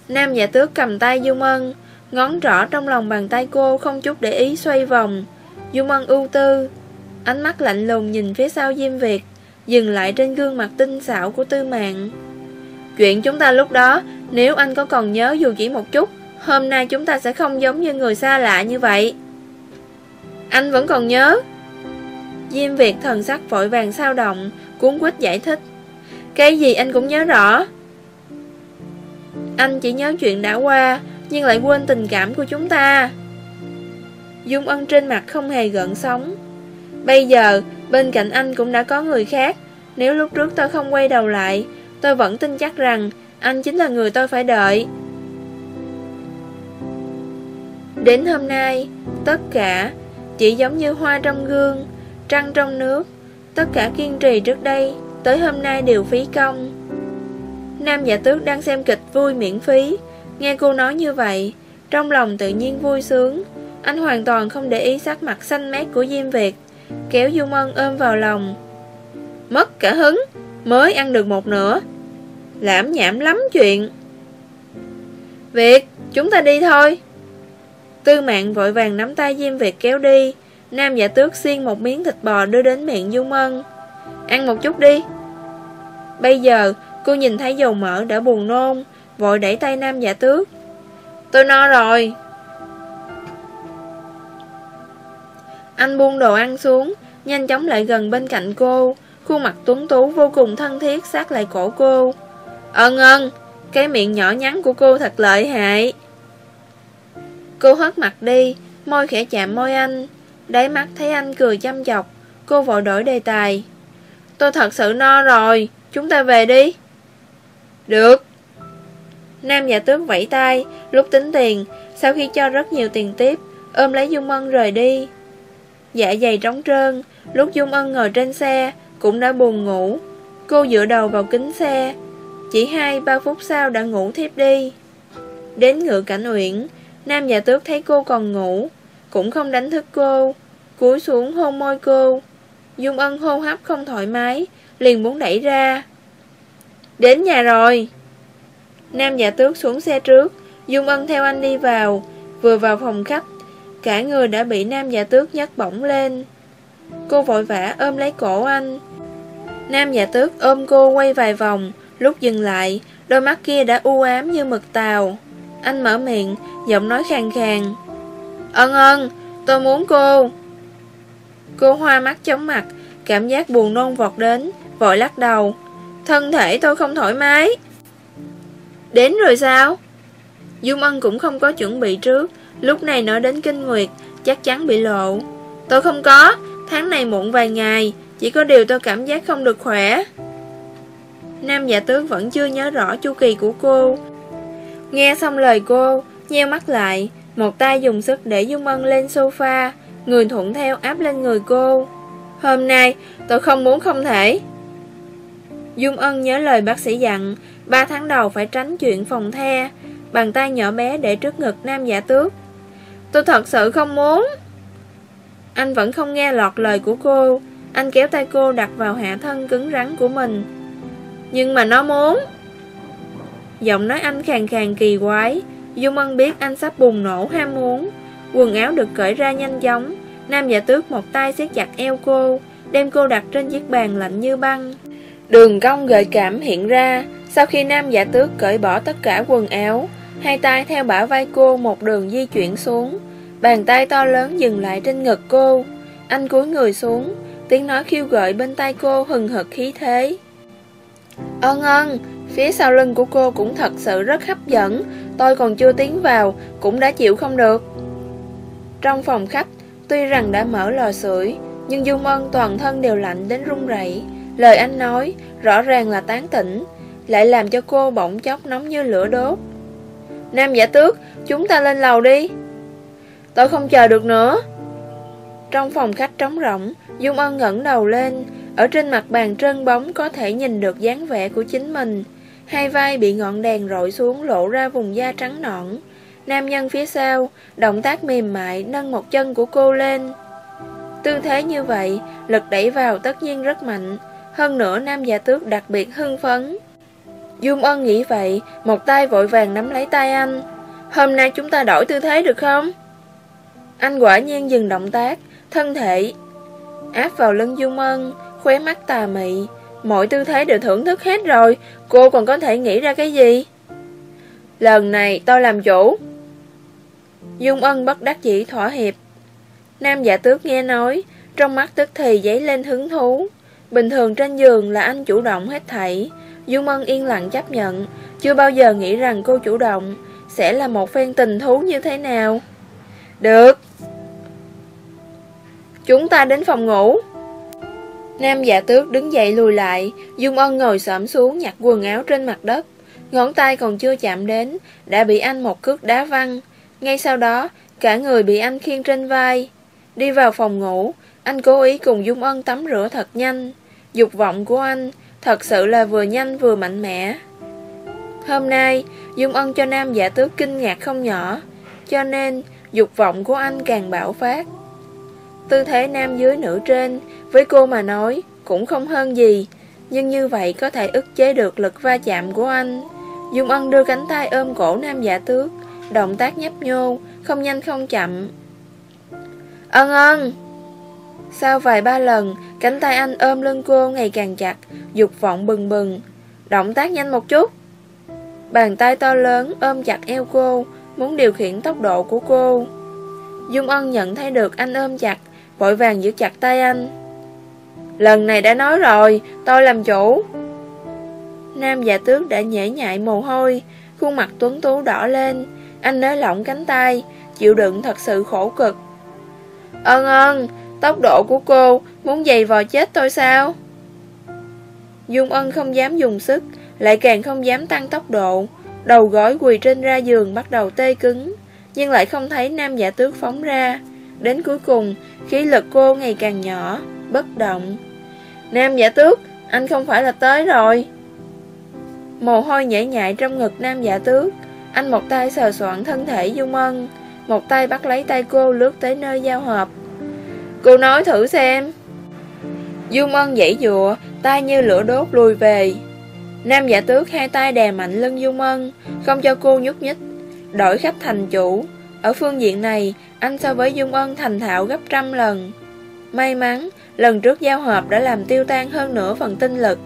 Nam giả tước cầm tay Dung Ân. Ngón rõ trong lòng bàn tay cô Không chút để ý xoay vòng. Dung Ân ưu tư. Ánh mắt lạnh lùng nhìn phía sau Diêm Việt, Dừng lại trên gương mặt tinh xảo của tư mạng. Chuyện chúng ta lúc đó, Nếu anh có còn nhớ dù chỉ một chút, Hôm nay chúng ta sẽ không giống như người xa lạ như vậy. Anh vẫn còn nhớ. Diêm Việt thần sắc vội vàng sao động, Cuốn quýt giải thích. Cái gì anh cũng nhớ rõ. Anh chỉ nhớ chuyện đã qua Nhưng lại quên tình cảm của chúng ta. Dung ân trên mặt không hề gợn sóng. Bây giờ Bên cạnh anh cũng đã có người khác. Nếu lúc trước tôi không quay đầu lại Tôi vẫn tin chắc rằng Anh chính là người tôi phải đợi. Đến hôm nay, tất cả chỉ giống như hoa trong gương, trăng trong nước, tất cả kiên trì trước đây, tới hôm nay đều phí công. Nam giả tước đang xem kịch vui miễn phí, nghe cô nói như vậy, trong lòng tự nhiên vui sướng, anh hoàn toàn không để ý sắc mặt xanh mét của Diêm Việt, kéo du mân ôm vào lòng. Mất cả hứng, mới ăn được một nửa. Lãm nhảm lắm chuyện. Việt, chúng ta đi thôi. Tư mạng vội vàng nắm tay Diêm Việt kéo đi Nam giả tước xiên một miếng thịt bò đưa đến miệng du mân, Ăn một chút đi Bây giờ cô nhìn thấy dầu mỡ đã buồn nôn Vội đẩy tay Nam giả tước Tôi no rồi Anh buông đồ ăn xuống Nhanh chóng lại gần bên cạnh cô Khuôn mặt tuấn tú vô cùng thân thiết sát lại cổ cô ờ, Ân ân Cái miệng nhỏ nhắn của cô thật lợi hại Cô hất mặt đi, môi khẽ chạm môi anh. Đáy mắt thấy anh cười chăm chọc, cô vội đổi đề tài. Tôi thật sự no rồi, chúng ta về đi. Được. Nam giả tướng vẫy tay, lúc tính tiền, sau khi cho rất nhiều tiền tiếp, ôm lấy Dung Ân rời đi. Dạ dày trống trơn, lúc Dung Ân ngồi trên xe, cũng đã buồn ngủ. Cô dựa đầu vào kính xe, chỉ hai ba phút sau đã ngủ thiếp đi. Đến ngựa cảnh uyển, Nam giả tước thấy cô còn ngủ Cũng không đánh thức cô Cúi xuống hôn môi cô Dung ân hô hấp không thoải mái Liền muốn đẩy ra Đến nhà rồi. Nam giả tước xuống xe trước, Dung ân theo anh đi vào. Vừa vào phòng khách, Cả người đã bị nam giả tước nhấc bổng lên. Cô vội vã ôm lấy cổ anh. Nam giả tước ôm cô quay vài vòng, Lúc dừng lại, Đôi mắt kia đã u ám như mực tàu. Anh mở miệng, Giọng nói khàn khàn. Ân ân, Tôi muốn cô. Cô hoa mắt chóng mặt, Cảm giác buồn nôn vọt đến, vội lắc đầu. Thân thể tôi không thoải mái. Đến rồi sao? Dung Ân cũng không có chuẩn bị trước, lúc này nó đến kinh nguyệt, chắc chắn bị lộ. Tôi không có, tháng này muộn vài ngày, chỉ có điều tôi cảm giác không được khỏe. Nam giả tước vẫn chưa nhớ rõ chu kỳ của cô. Nghe xong lời cô, nheo mắt lại, một tay dùng sức để Dung Ân lên sofa, người thuận theo áp lên người cô. Hôm nay, tôi không muốn không thể. Dung Ân nhớ lời bác sĩ dặn, ba tháng đầu phải tránh chuyện phòng the, bàn tay nhỏ bé để trước ngực nam giả tước. Tôi thật sự không muốn. Anh vẫn không nghe lọt lời của cô, anh kéo tay cô đặt vào hạ thân cứng rắn của mình. Nhưng mà nó muốn. Giọng nói anh khàn khàn kỳ quái, Dung Ân biết anh sắp bùng nổ ham muốn. Quần áo được cởi ra nhanh chóng, nam giả tước một tay siết chặt eo cô, đem cô đặt trên chiếc bàn lạnh như băng. Đường cong gợi cảm hiện ra, sau khi nam giả tước cởi bỏ tất cả quần áo, hai tay theo bả vai cô một đường di chuyển xuống, bàn tay to lớn dừng lại trên ngực cô. Anh cúi người xuống, tiếng nói khiêu gợi bên tay cô hừng hực khí thế. Ân ân, phía sau lưng của cô cũng thật sự rất hấp dẫn, tôi còn chưa tiến vào, cũng đã chịu không được. Trong phòng khách, tuy rằng đã mở lò sưởi, nhưng Dung Ân toàn thân đều lạnh đến run rẩy. Lời anh nói rõ ràng là tán tỉnh, lại làm cho cô bỗng chốc nóng như lửa đốt. Nam giả tước, chúng ta lên lầu đi. Tôi không chờ được nữa. Trong phòng khách trống rỗng, Dung Ân ngẩng đầu lên, ở trên mặt bàn trơn bóng có thể nhìn được dáng vẻ của chính mình. Hai vai bị ngọn đèn rọi xuống lộ ra vùng da trắng nõn. Nam nhân phía sau, động tác mềm mại nâng một chân của cô lên. Tư thế như vậy, lực đẩy vào tất nhiên rất mạnh. Hơn nữa nam giả tước đặc biệt hưng phấn. Dung Ân nghĩ vậy, một tay vội vàng nắm lấy tay anh. Hôm nay chúng ta đổi tư thế được không? Anh quả nhiên dừng động tác, thân thể áp vào lưng Dung Ân, khóe mắt tà mị. Mọi tư thế đều thưởng thức hết rồi, cô còn có thể nghĩ ra cái gì? Lần này tôi làm chủ. Dung Ân bất đắc dĩ thỏa hiệp. Nam giả tước nghe nói, trong mắt tức thì dấy lên hứng thú. Bình thường trên giường là anh chủ động hết thảy, Dung Ân yên lặng chấp nhận, chưa bao giờ nghĩ rằng cô chủ động sẽ là một phen tình thú như thế nào. Được. Chúng ta đến phòng ngủ. Nam giả tước đứng dậy lùi lại, Dung Ân ngồi xổm xuống nhặt quần áo trên mặt đất. Ngón tay còn chưa chạm đến, đã bị anh một cước đá văng. Ngay sau đó, cả người bị anh khiêng trên vai. Đi vào phòng ngủ, anh cố ý cùng Dung Ân tắm rửa thật nhanh. Dục vọng của anh Thật sự là vừa nhanh vừa mạnh mẽ. Hôm nay, Dung Ân cho nam giả tước kinh ngạc không nhỏ, Cho nên dục vọng của anh càng bạo phát. Tư thế nam dưới nữ trên Với cô mà nói Cũng không hơn gì, Nhưng như vậy có thể ức chế được lực va chạm của anh. Dung Ân đưa cánh tay ôm cổ nam giả tước, Động tác nhấp nhô, Không nhanh không chậm. Ân ân! Sau vài ba lần, Cánh tay anh ôm lưng cô ngày càng chặt, Dục vọng bừng bừng. Động tác nhanh một chút. Bàn tay to lớn ôm chặt eo cô, Muốn điều khiển tốc độ của cô. Dung Ân nhận thấy được anh ôm chặt, Vội vàng giữ chặt tay anh. Lần này đã nói rồi, Tôi làm chủ. Nam giả tước đã nhễ nhại mồ hôi, Khuôn mặt tuấn tú đỏ lên. Anh nới lỏng cánh tay, Chịu đựng thật sự khổ cực. Ân ân Tốc độ của cô Muốn giày vò chết tôi sao Dung Ân không dám dùng sức, lại càng không dám tăng tốc độ. Đầu gối quỳ trên ra giường bắt đầu tê cứng, nhưng lại không thấy nam giả tước phóng ra. Đến cuối cùng, khí lực cô ngày càng nhỏ, bất động. Nam giả tước, anh không phải là tới rồi. Mồ hôi nhảy nhại trong ngực nam giả tước, anh một tay sờ soạn thân thể Dung Ân, một tay bắt lấy tay cô lướt tới nơi giao hợp. Cô nói thử xem. Dung Ân dãy dụa, tay như lửa đốt lùi về. Nam giả tước hai tay đè mạnh lưng Dung Ân, không cho cô nhúc nhích, đổi khách thành chủ. Ở phương diện này, anh so với Dung Ân thành thạo gấp trăm lần. May mắn, lần trước giao hợp đã làm tiêu tan hơn nửa phần tinh lực.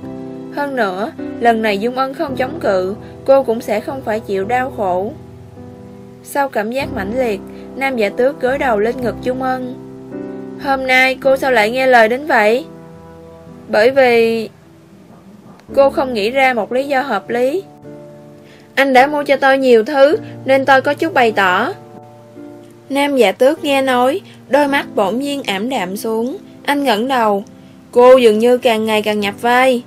Hơn nữa, lần này Dung Ân không chống cự, cô cũng sẽ không phải chịu đau khổ. Sau cảm giác mãnh liệt, Nam giả tước gối đầu lên ngực Dung Ân. Hôm nay cô sao lại nghe lời đến vậy? Bởi vì... Cô không nghĩ ra một lý do hợp lý. Anh đã mua cho tôi nhiều thứ, Nên tôi có chút bày tỏ. Nam giả tước nghe nói, Đôi mắt bỗng nhiên ảm đạm xuống. Anh ngẩng đầu, Cô dường như càng ngày càng nhập vai.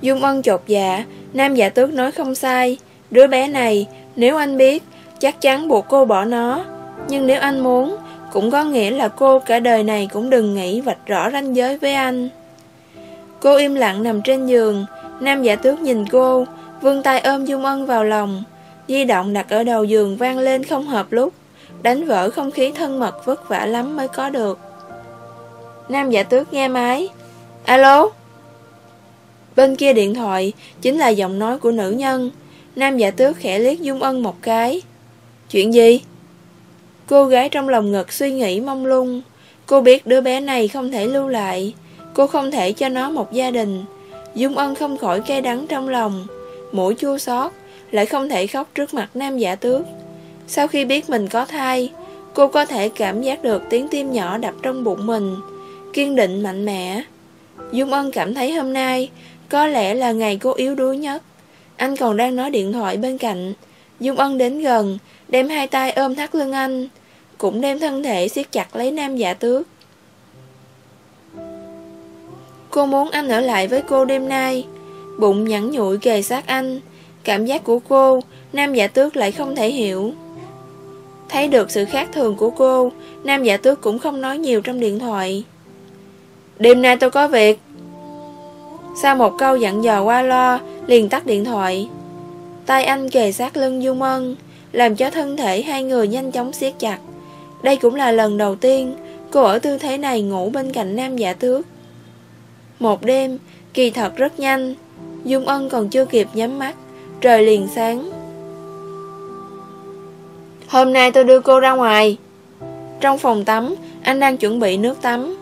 Dung Ân chột dạ Nam giả tước nói không sai. Đứa bé này, nếu anh biết, Chắc chắn buộc cô bỏ nó. Nhưng nếu anh muốn cũng có nghĩa là cô cả đời này cũng đừng nghĩ vạch rõ ranh giới với anh. Cô im lặng nằm trên giường, Nam giả tước nhìn cô, Vươn tay ôm Dung Ân vào lòng, Di động đặt ở đầu giường vang lên không hợp lúc, Đánh vỡ không khí thân mật vất vả lắm mới có được. Nam giả tước nghe máy. Alo? Bên kia điện thoại Chính là giọng nói của nữ nhân, Nam giả tước khẽ liếc Dung Ân một cái. Chuyện gì? Cô gái trong lòng ngực suy nghĩ mong lung. Cô biết đứa bé này không thể lưu lại. Cô không thể cho nó một gia đình. Dung Ân không khỏi cay đắng trong lòng. Mũi chua xót, Lại không thể khóc trước mặt nam giả tước. Sau khi biết mình có thai, Cô có thể cảm giác được tiếng tim nhỏ đập trong bụng mình. Kiên định, mạnh mẽ. Dung Ân cảm thấy hôm nay Có lẽ là ngày cô yếu đuối nhất. Anh còn đang nói điện thoại bên cạnh. Dung Ân đến gần, Đem hai tay ôm thắt lưng anh. Cũng đem thân thể siết chặt lấy nam giả tước. Cô muốn anh ở lại với cô đêm nay. Bụng nhẵn nhụi kề sát anh. Cảm giác của cô Nam giả tước lại không thể hiểu. Thấy được sự khác thường của cô Nam giả tước cũng không nói nhiều trong điện thoại. Đêm nay tôi có việc. Sau một câu dặn dò qua lo Liền tắt điện thoại. Tay anh kề sát lưng du mân, Làm cho thân thể hai người nhanh chóng siết chặt. Đây cũng là lần đầu tiên Cô ở tư thế này ngủ bên cạnh nam giả tước một đêm, kỳ thật rất nhanh Dung Ân còn chưa kịp nhắm mắt Trời liền sáng. Hôm nay tôi đưa cô ra ngoài. Trong phòng tắm Anh đang chuẩn bị nước tắm.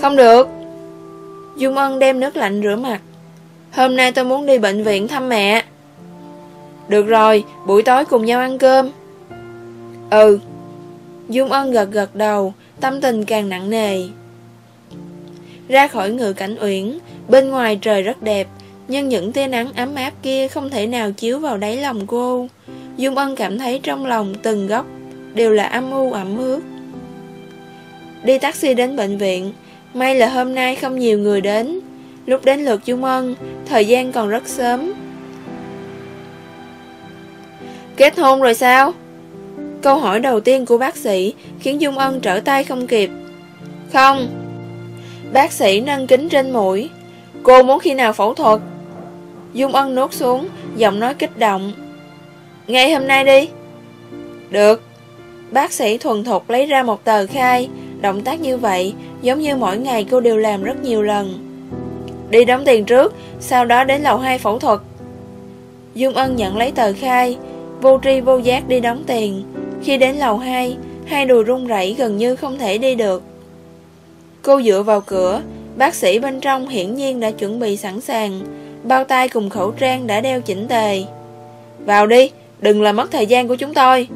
Không được. Dung Ân đem nước lạnh rửa mặt. Hôm nay tôi muốn đi bệnh viện thăm mẹ. Được rồi Buổi tối cùng nhau ăn cơm. Ừ Dung Ân gật gật đầu Tâm tình càng nặng nề ra khỏi ngự cảnh uyển, bên ngoài trời rất đẹp, nhưng những tia nắng ấm áp kia không thể nào chiếu vào đáy lòng cô. Dung Ân cảm thấy trong lòng từng góc đều là âm u ẩm ướt. Đi taxi đến bệnh viện, may là hôm nay không nhiều người đến. Lúc đến lượt Dung Ân, thời gian còn rất sớm. Kết hôn rồi sao? Câu hỏi đầu tiên của bác sĩ khiến Dung Ân trở tay không kịp. Không, Bác sĩ nâng kính trên mũi. Cô muốn khi nào phẫu thuật? Dung Ân nuốt xuống Giọng nói kích động. Ngay hôm nay đi. Được. Bác sĩ thuần thục lấy ra một tờ khai. Động tác như vậy Giống như mỗi ngày cô đều làm rất nhiều lần. Đi đóng tiền trước Sau đó đến lầu 2 phẫu thuật. Dung Ân nhận lấy tờ khai. Vô tri vô giác đi đóng tiền. Khi đến lầu 2 Hai đùi run rẩy gần như không thể đi được Cô dựa vào cửa, bác sĩ bên trong hiển nhiên đã chuẩn bị sẵn sàng, bao tay cùng khẩu trang đã đeo chỉnh tề. Vào đi, đừng làm mất thời gian của chúng tôi.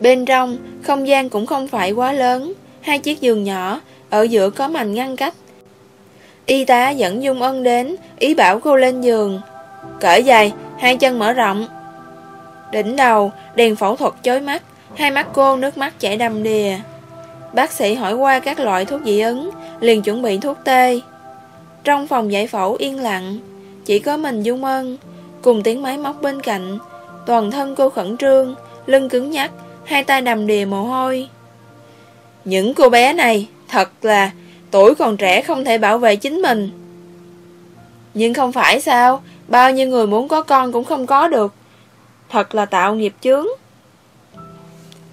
Bên trong, không gian cũng không phải quá lớn, hai chiếc giường nhỏ, ở giữa có mành ngăn cách. Y tá dẫn Dung Ân đến, ý bảo cô lên giường. Cởi giày, hai chân mở rộng. Đỉnh đầu, đèn phẫu thuật chói mắt, hai mắt cô nước mắt chảy đầm đìa. Bác sĩ hỏi qua các loại thuốc dị ứng, liền chuẩn bị thuốc tê. Trong phòng giải phẫu yên lặng, chỉ có mình Dung Ân, cùng tiếng máy móc bên cạnh. Toàn thân cô khẩn trương, lưng cứng nhắc, hai tay đầm đìa mồ hôi. Những cô bé này, thật là tuổi còn trẻ không thể bảo vệ chính mình. Nhưng không phải sao, bao nhiêu người muốn có con cũng không có được. Thật là tạo nghiệp chướng.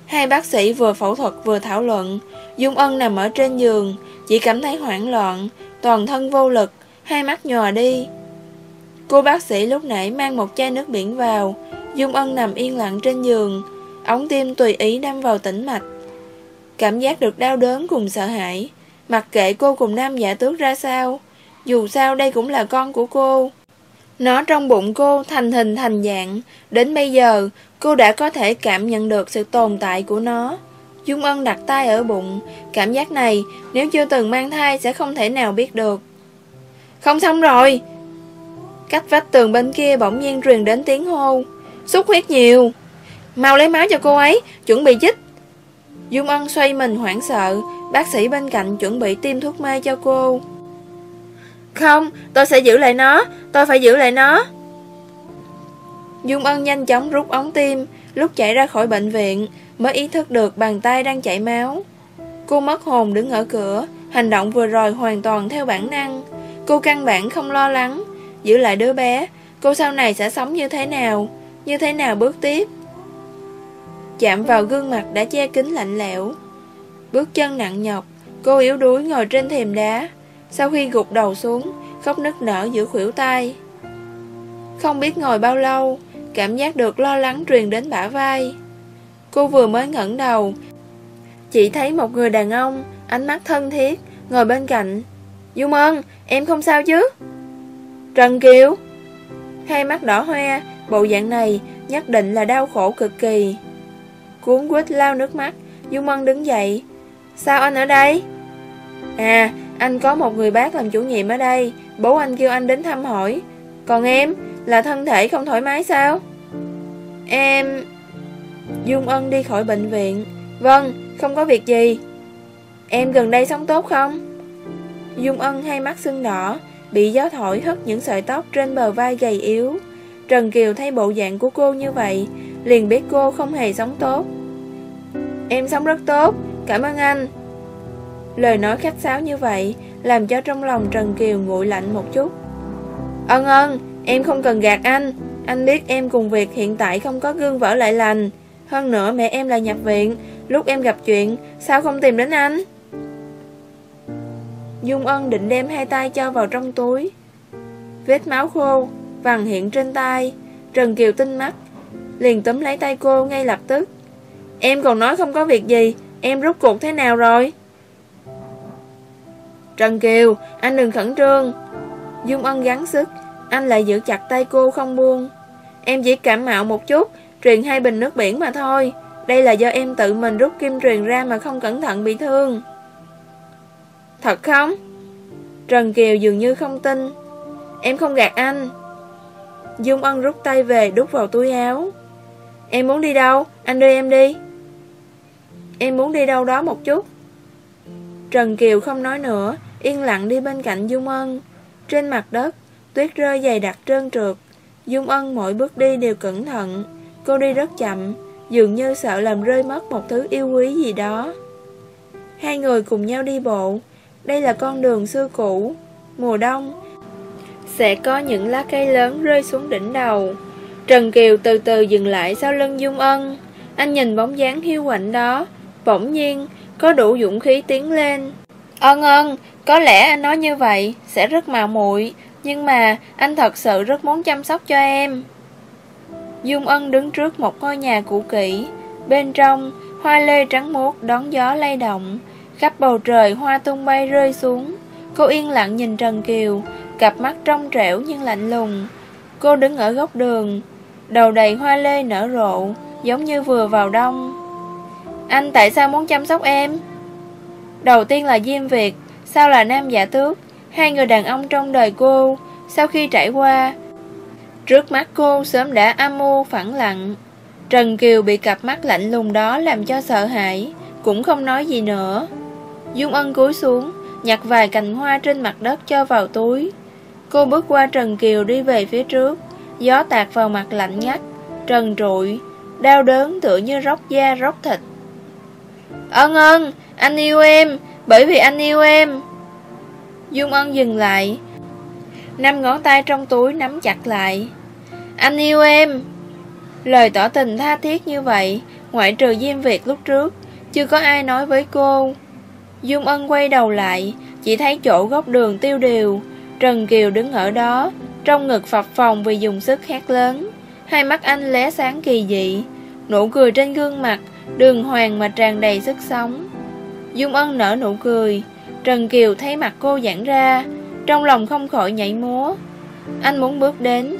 Hai bác sĩ vừa phẫu thuật vừa thảo luận, Dung Ân nằm ở trên giường, chỉ cảm thấy hoảng loạn, toàn thân vô lực, hai mắt nhòa đi. Cô bác sĩ lúc nãy mang một chai nước biển vào, Dung Ân nằm yên lặng trên giường, ống tim tùy ý đâm vào tĩnh mạch. Cảm giác được đau đớn cùng sợ hãi, mặc kệ cô cùng nam giả tước ra sao, dù sao đây cũng là con của cô. Nó trong bụng cô thành hình thành dạng, đến bây giờ cô đã có thể cảm nhận được sự tồn tại của nó. Dung Ân đặt tay ở bụng, cảm giác này nếu chưa từng mang thai sẽ không thể nào biết được. Không xong rồi. Cách vách tường bên kia bỗng nhiên truyền đến tiếng hô. Xúc huyết nhiều. Mau lấy máu cho cô ấy Chuẩn bị chích. Dung Ân xoay mình hoảng sợ. Bác sĩ bên cạnh chuẩn bị tiêm thuốc mê cho cô. Không, Tôi sẽ giữ lại nó. Tôi phải giữ lại nó. Dung Ân nhanh chóng rút ống tim, Lúc chạy ra khỏi bệnh viện, Mới ý thức được bàn tay đang chảy máu. Cô mất hồn đứng ở cửa, Hành động vừa rồi hoàn toàn theo bản năng. Cô căn bản không lo lắng, Giữ lại đứa bé, Cô sau này sẽ sống như thế nào, Như thế nào bước tiếp? Chạm vào gương mặt đã che kính lạnh lẽo. Bước chân nặng nhọc, Cô yếu đuối ngồi trên thềm đá. Sau khi gục đầu xuống, Khóc nức nở giữa khuỷu tay. Không biết ngồi bao lâu, Cảm giác được lo lắng truyền đến bả vai. Cô vừa mới ngẩng đầu, Chỉ thấy một người đàn ông, Ánh mắt thân thiết, Ngồi bên cạnh. Dung ơn em không sao chứ? Trần Kiều. Hai mắt đỏ hoe, Bộ dạng này nhất định là đau khổ cực kỳ. Cuốn quýt lao nước mắt Dung Ân đứng dậy. Sao anh ở đây? À anh có một người bác làm chủ nhiệm ở đây. Bố anh kêu anh đến thăm hỏi. Còn em, là thân thể không thoải mái sao? Em Dung Ân đi khỏi bệnh viện. Vâng không có việc gì. Em gần đây sống tốt không? Dung Ân hai mắt sưng đỏ, Bị gió thổi hất những sợi tóc trên bờ vai gầy yếu. Trần Kiều thấy bộ dạng của cô như vậy, Liền biết cô không hề sống tốt. Em sống rất tốt, Cảm ơn anh. Lời nói khách sáo như vậy Làm cho trong lòng Trần Kiều nguội lạnh một chút. Ân ân, Em không cần gạt anh. Anh biết em cùng việc hiện tại không có gương vỡ lại lành. Hơn nữa mẹ em là nhập viện. Lúc em gặp chuyện, Sao không tìm đến anh? Dung Ân định đem hai tay cho vào trong túi. Vết máu khô, Vằn hiện trên tay. Trần Kiều tinh mắt, Liền túm lấy tay cô ngay lập tức. Em còn nói không có việc gì. Em rút cuộc thế nào rồi? Trần Kiều, Anh đừng khẩn trương. Dung Ân gắng sức, Anh lại giữ chặt tay cô không buông. Em chỉ cảm mạo một chút, Truyền hai bình nước biển mà thôi. Đây là do em tự mình rút kim truyền ra Mà không cẩn thận bị thương. Thật không? Trần Kiều dường như không tin. Em không gạt anh. Dung Ân rút tay về, đút vào túi áo. Em muốn đi đâu? Anh đưa em đi. Em muốn đi đâu đó một chút. Trần Kiều không nói nữa Yên lặng đi bên cạnh Dung Ân. Trên mặt đất, Tuyết rơi dày đặc trơn trượt. Dung Ân mỗi bước đi đều cẩn thận. Cô đi rất chậm, Dường như sợ làm rơi mất một thứ yêu quý gì đó. Hai người cùng nhau đi bộ. Đây là con đường xưa cũ. Mùa đông, Sẽ có những lá cây lớn rơi xuống đỉnh đầu. Trần Kiều từ từ dừng lại sau lưng Dung Ân. Anh nhìn bóng dáng hiu quạnh đó. Bỗng nhiên, Có đủ dũng khí tiến lên. Ân ân có lẽ anh nói như vậy Sẽ rất mạo muội, Nhưng mà anh thật sự rất muốn chăm sóc cho em. Dung Ân đứng trước một ngôi nhà cũ kỹ. Bên trong, Hoa lê trắng muốt đón gió lay động. Khắp bầu trời hoa tung bay rơi xuống. Cô yên lặng nhìn Trần Kiều, Cặp mắt trong trẻo nhưng lạnh lùng. Cô đứng ở góc đường, Đầu đầy hoa lê nở rộ, Giống như vừa vào đông. Anh tại sao muốn chăm sóc em? Đầu tiên là Diêm Việt sau là Nam Giả Tước? Hai người đàn ông trong đời cô, Sau khi trải qua, Trước mắt cô sớm đã âm mưu phẳng lặng. Trần Kiều bị cặp mắt lạnh lùng đó làm cho sợ hãi, Cũng không nói gì nữa. Dung Ân cúi xuống, Nhặt vài cành hoa trên mặt đất cho vào túi. Cô bước qua Trần Kiều đi về phía trước, Gió tạt vào mặt lạnh ngắt, Trần trụi, Đau đớn tựa như róc da róc thịt. Ân ân, Anh yêu em bởi vì anh yêu em. Dung ân dừng lại, Năm ngón tay trong túi nắm chặt lại. Anh yêu em. Lời tỏ tình tha thiết như vậy, Ngoại trừ Diêm Việt lúc trước, Chưa có ai nói với cô. Dung ân quay đầu lại, Chỉ thấy chỗ góc đường tiêu điều. Trần Kiều đứng ở đó, Trong ngực phập phòng vì dùng sức hét lớn. Hai mắt anh lé sáng kỳ dị, Nụ cười trên gương mặt, Đường hoàng mà tràn đầy sức sống. Dung Ân nở nụ cười. Trần Kiều thấy mặt cô giãn ra, Trong lòng không khỏi nhảy múa. Anh muốn bước đến.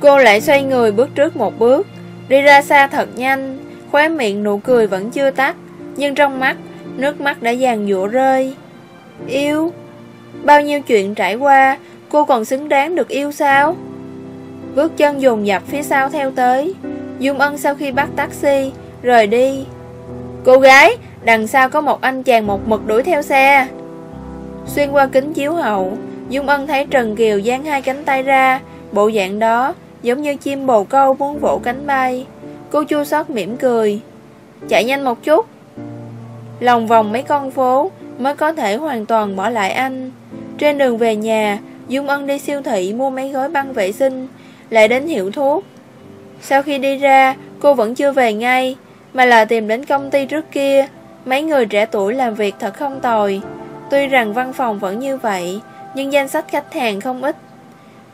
Cô lại xoay người bước trước một bước. Đi ra xa thật nhanh, Khóe miệng nụ cười vẫn chưa tắt, Nhưng trong mắt, Nước mắt đã dàn dụa rơi. Yêu, Bao nhiêu chuyện trải qua, Cô còn xứng đáng được yêu sao? Bước chân dồn dập phía sau theo tới. Dung Ân sau khi bắt taxi, Rời đi. Cô gái Đằng sau có một anh chàng một mực đuổi theo xe. Xuyên qua kính chiếu hậu, Dung Ân thấy Trần Kiều dang hai cánh tay ra. Bộ dạng đó Giống như chim bồ câu muốn vỗ cánh bay. Cô chua xót mỉm cười. Chạy nhanh một chút. Lòng vòng mấy con phố Mới có thể hoàn toàn bỏ lại anh. Trên đường về nhà, Dung Ân đi siêu thị mua mấy gói băng vệ sinh, Lại đến hiệu thuốc. Sau khi đi ra, Cô vẫn chưa về ngay, Mà là tìm đến công ty trước kia Mấy người trẻ tuổi làm việc thật không tồi. Tuy rằng văn phòng vẫn như vậy, Nhưng danh sách khách hàng không ít.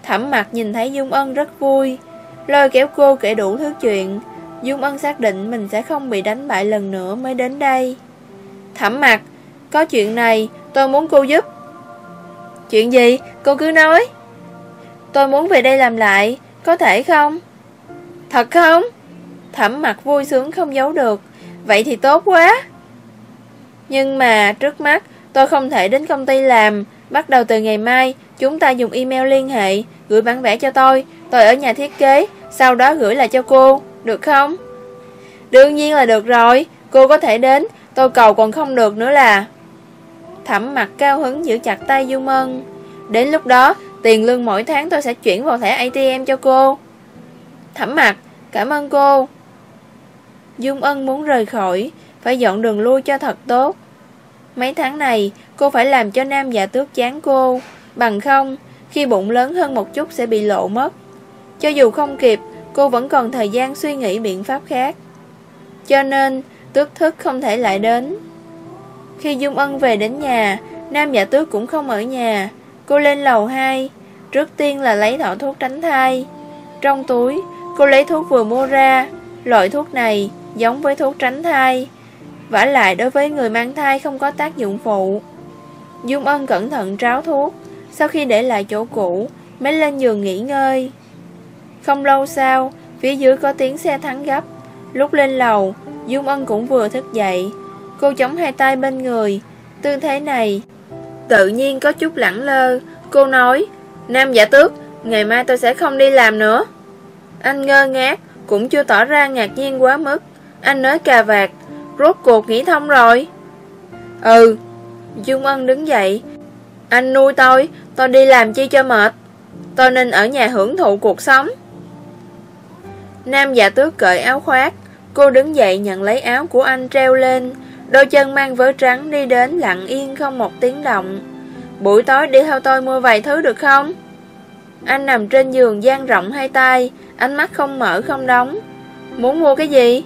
Thẩm mặt nhìn thấy Dung Ân rất vui. Lôi kéo cô kể đủ thứ chuyện. Dung Ân xác định mình sẽ không bị đánh bại lần nữa mới đến đây. Thẩm mặt Có chuyện này, tôi muốn cô giúp. Chuyện gì? Cô cứ nói. Tôi muốn về đây làm lại, Có thể không? Thật không? Thẩm mặt vui sướng không giấu được. Vậy thì tốt quá. Nhưng mà trước mắt, Tôi không thể đến công ty làm. Bắt đầu từ ngày mai, Chúng ta dùng email liên hệ, Gửi bản vẽ cho tôi. Tôi ở nhà thiết kế, Sau đó gửi lại cho cô. Được không? Đương nhiên là được rồi. Cô có thể đến. Tôi cầu còn không được nữa là. Thẩm mặt cao hứng giữ chặt tay Dung Ân Đến lúc đó, Tiền lương mỗi tháng tôi sẽ chuyển vào thẻ ATM cho cô. Thẩm mặt Cảm ơn cô. Dung Ân muốn rời khỏi. Phải dọn đường lui cho thật tốt. Mấy tháng này, cô phải làm cho nam giả tước chán cô. Bằng không, Khi bụng lớn hơn một chút sẽ bị lộ mất. Cho dù không kịp, Cô vẫn còn thời gian suy nghĩ biện pháp khác. Cho nên, Tước thức không thể lại đến. Khi Dung Ân về đến nhà, Nam giả tước cũng không ở nhà. Cô lên lầu 2 Trước tiên là lấy thỏ thuốc tránh thai. Trong túi, Cô lấy thuốc vừa mua ra. Loại thuốc này giống với thuốc tránh thai vả lại đối với người mang thai không có tác dụng phụ. Dung Ân cẩn thận tráo thuốc. Sau khi để lại chỗ cũ, Mới lên giường nghỉ ngơi. Không lâu sau, Phía dưới có tiếng xe thắng gấp. Lúc lên lầu, Dung Ân cũng vừa thức dậy. Cô chống hai tay bên người. Tư thế này, Tự nhiên có chút lẳng lơ. Cô nói, Nam giả tước, Ngày mai tôi sẽ không đi làm nữa. Anh ngơ ngác, Cũng chưa tỏ ra ngạc nhiên quá mức. Anh nói cà vạt Rốt cuộc nghĩ thông rồi. Ừ Dung Ân đứng dậy. Anh nuôi tôi Tôi đi làm chi cho mệt. Tôi nên ở nhà hưởng thụ cuộc sống. Nam giả tước cởi áo khoác. Cô đứng dậy nhận lấy áo của anh treo lên. Đôi chân mang vớ trắng đi đến lặng yên không một tiếng động. Buổi tối đi theo tôi mua vài thứ được không? Anh nằm trên giường dang rộng hai tay, Ánh mắt không mở không đóng. Muốn mua cái gì?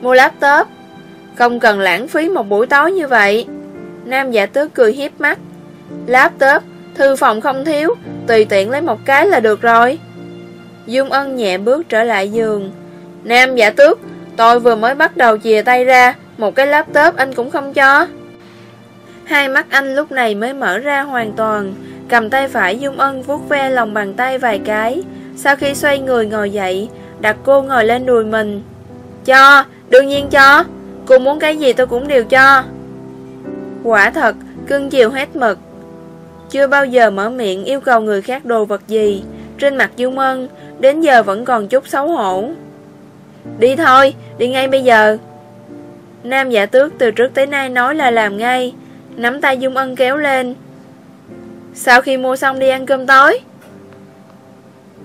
Mua laptop. Không cần lãng phí một buổi tối như vậy. Nam giả tước cười hiếp mắt. Laptop, thư phòng không thiếu Tùy tiện lấy một cái là được rồi. Dung Ân nhẹ bước trở lại giường. Nam giả tước Tôi vừa mới bắt đầu chìa tay ra Một cái laptop anh cũng không cho. Hai mắt anh lúc này mới mở ra hoàn toàn Cầm tay phải Dung Ân vuốt ve lòng bàn tay vài cái. Sau khi xoay người ngồi dậy Đặt cô ngồi lên đùi mình. Cho, đương nhiên cho. Cô muốn cái gì tôi cũng đều cho. Quả thật, cưng chiều hết mực. Chưa bao giờ mở miệng yêu cầu người khác đồ vật gì. Trên mặt Dung Ân Đến giờ vẫn còn chút xấu hổ. Đi thôi, đi ngay bây giờ. Nam giả tước từ trước tới nay nói là làm ngay. Nắm tay Dung Ân kéo lên. Sau khi mua xong đi ăn cơm tối.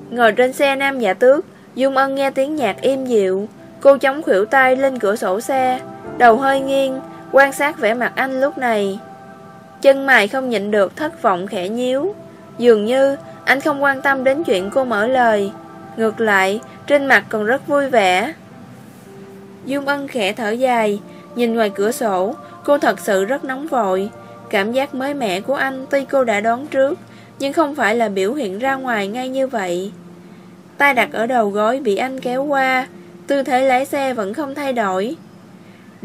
Ngồi trên xe Nam giả tước Dung Ân nghe tiếng nhạc êm dịu. Cô chống khuỷu tay lên cửa sổ xe. Đầu hơi nghiêng, Quan sát vẻ mặt anh lúc này. Chân mày không nhịn được, thất vọng khẽ nhíu. Dường như anh không quan tâm đến chuyện cô mở lời. Ngược lại, Trên mặt còn rất vui vẻ. Dung Ân khẽ thở dài, Nhìn ngoài cửa sổ, Cô thật sự rất nóng vội. Cảm giác mới mẻ của anh tuy cô đã đoán trước, Nhưng không phải là biểu hiện ra ngoài ngay như vậy. Tay đặt ở đầu gối bị anh kéo qua, Tư thế lái xe vẫn không thay đổi.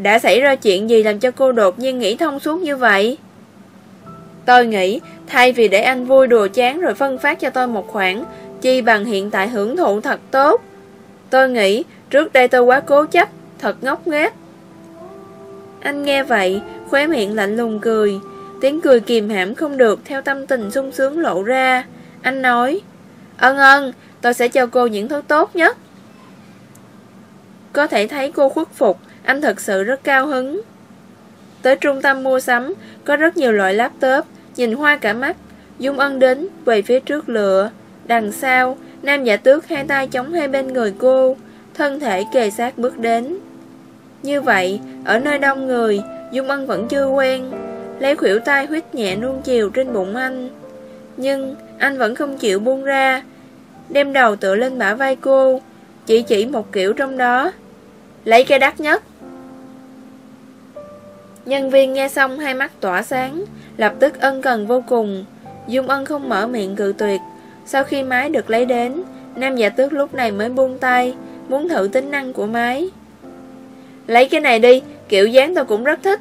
Đã xảy ra chuyện gì làm cho cô đột nhiên nghĩ thông suốt như vậy? Tôi nghĩ Thay vì để anh vui đùa chán rồi phân phát cho tôi một khoản Chi bằng hiện tại hưởng thụ thật tốt. Tôi nghĩ Trước đây tôi quá cố chấp Thật ngốc nghếch. Anh nghe vậy Khóe miệng lạnh lùng cười. Tiếng cười kìm hãm không được Theo tâm tình sung sướng lộ ra. Anh nói, Ân ân, tôi sẽ cho cô những thứ tốt nhất. Có thể thấy cô khuất phục, anh thật sự rất cao hứng. Tới trung tâm mua sắm, có rất nhiều loại laptop, nhìn hoa cả mắt. Dung Ân đến, về phía trước lựa. Đằng sau, nam giả tước hai tay chống hai bên người cô, thân thể kề sát bước đến. Như vậy, ở nơi đông người, Dung Ân vẫn chưa quen, lấy khuỷu tay huyết nhẹ nuông chiều trên bụng anh. Nhưng, anh vẫn không chịu buông ra, đem đầu tựa lên bả vai cô, chỉ chỉ một kiểu trong đó. Lấy cái đắt nhất. Nhân viên nghe xong hai mắt tỏa sáng, lập tức ân cần vô cùng. Dung ân không mở miệng cự tuyệt. Sau khi máy được lấy đến, nam giả tước lúc này mới buông tay, muốn thử tính năng của máy. Lấy cái này đi, kiểu dáng tôi cũng rất thích.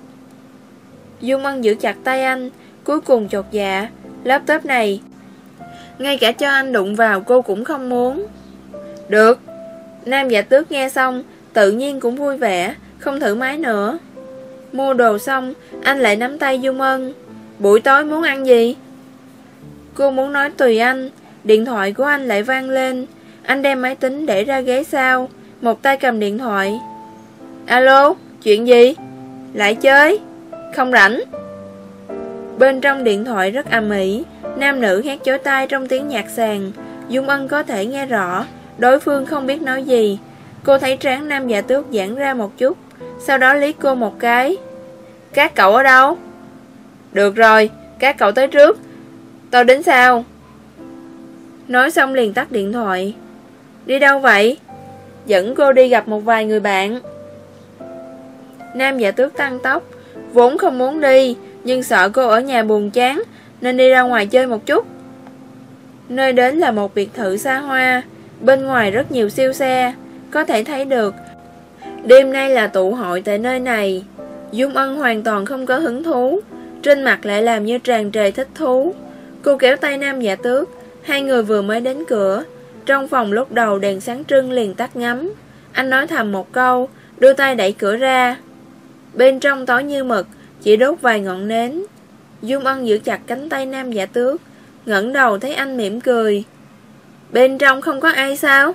Dung ân giữ chặt tay anh, cuối cùng chột dạ. Laptop này, ngay cả cho anh đụng vào cô cũng không muốn. Được. Nam giả tước nghe xong, tự nhiên cũng vui vẻ, không thử máy nữa. Mua đồ xong, anh lại nắm tay Dung Ân. Buổi tối muốn ăn gì? Cô muốn nói tùy anh, điện thoại của anh lại vang lên. Anh đem máy tính để ra ghế sau, một tay cầm điện thoại. Alo, chuyện gì? Lại chơi? Không rảnh. Bên trong điện thoại rất âm ỉ, nam nữ hét chối tai trong tiếng nhạc sàn. Dung Ân có thể nghe rõ, đối phương không biết nói gì. Cô thấy trán nam giả tước giãn ra một chút, sau đó lý cô một cái. Các cậu ở đâu? Được rồi, các cậu tới trước, tôi đến sau. Nói xong liền tắt điện thoại. Đi đâu vậy? Dẫn cô đi gặp một vài người bạn. Nam giả tước tăng tóc, vốn không muốn đi, nhưng sợ cô ở nhà buồn chán, nên đi ra ngoài chơi một chút. Nơi đến là một biệt thự xa hoa, bên ngoài rất nhiều siêu xe, có thể thấy được. Đêm nay là tụ hội tại nơi này, Dung Ân hoàn toàn không có hứng thú, trên mặt lại làm như tràn trề thích thú. Cô kéo tay nam giả tước, hai người vừa mới đến cửa, trong phòng lúc đầu đèn sáng trưng liền tắt ngắm. Anh nói thầm một câu, đưa tay đẩy cửa ra. Bên trong tối như mực, chỉ đốt vài ngọn nến. Dung Ân giữ chặt cánh tay nam giả tước, ngẩng đầu thấy anh mỉm cười. Bên trong không có ai sao?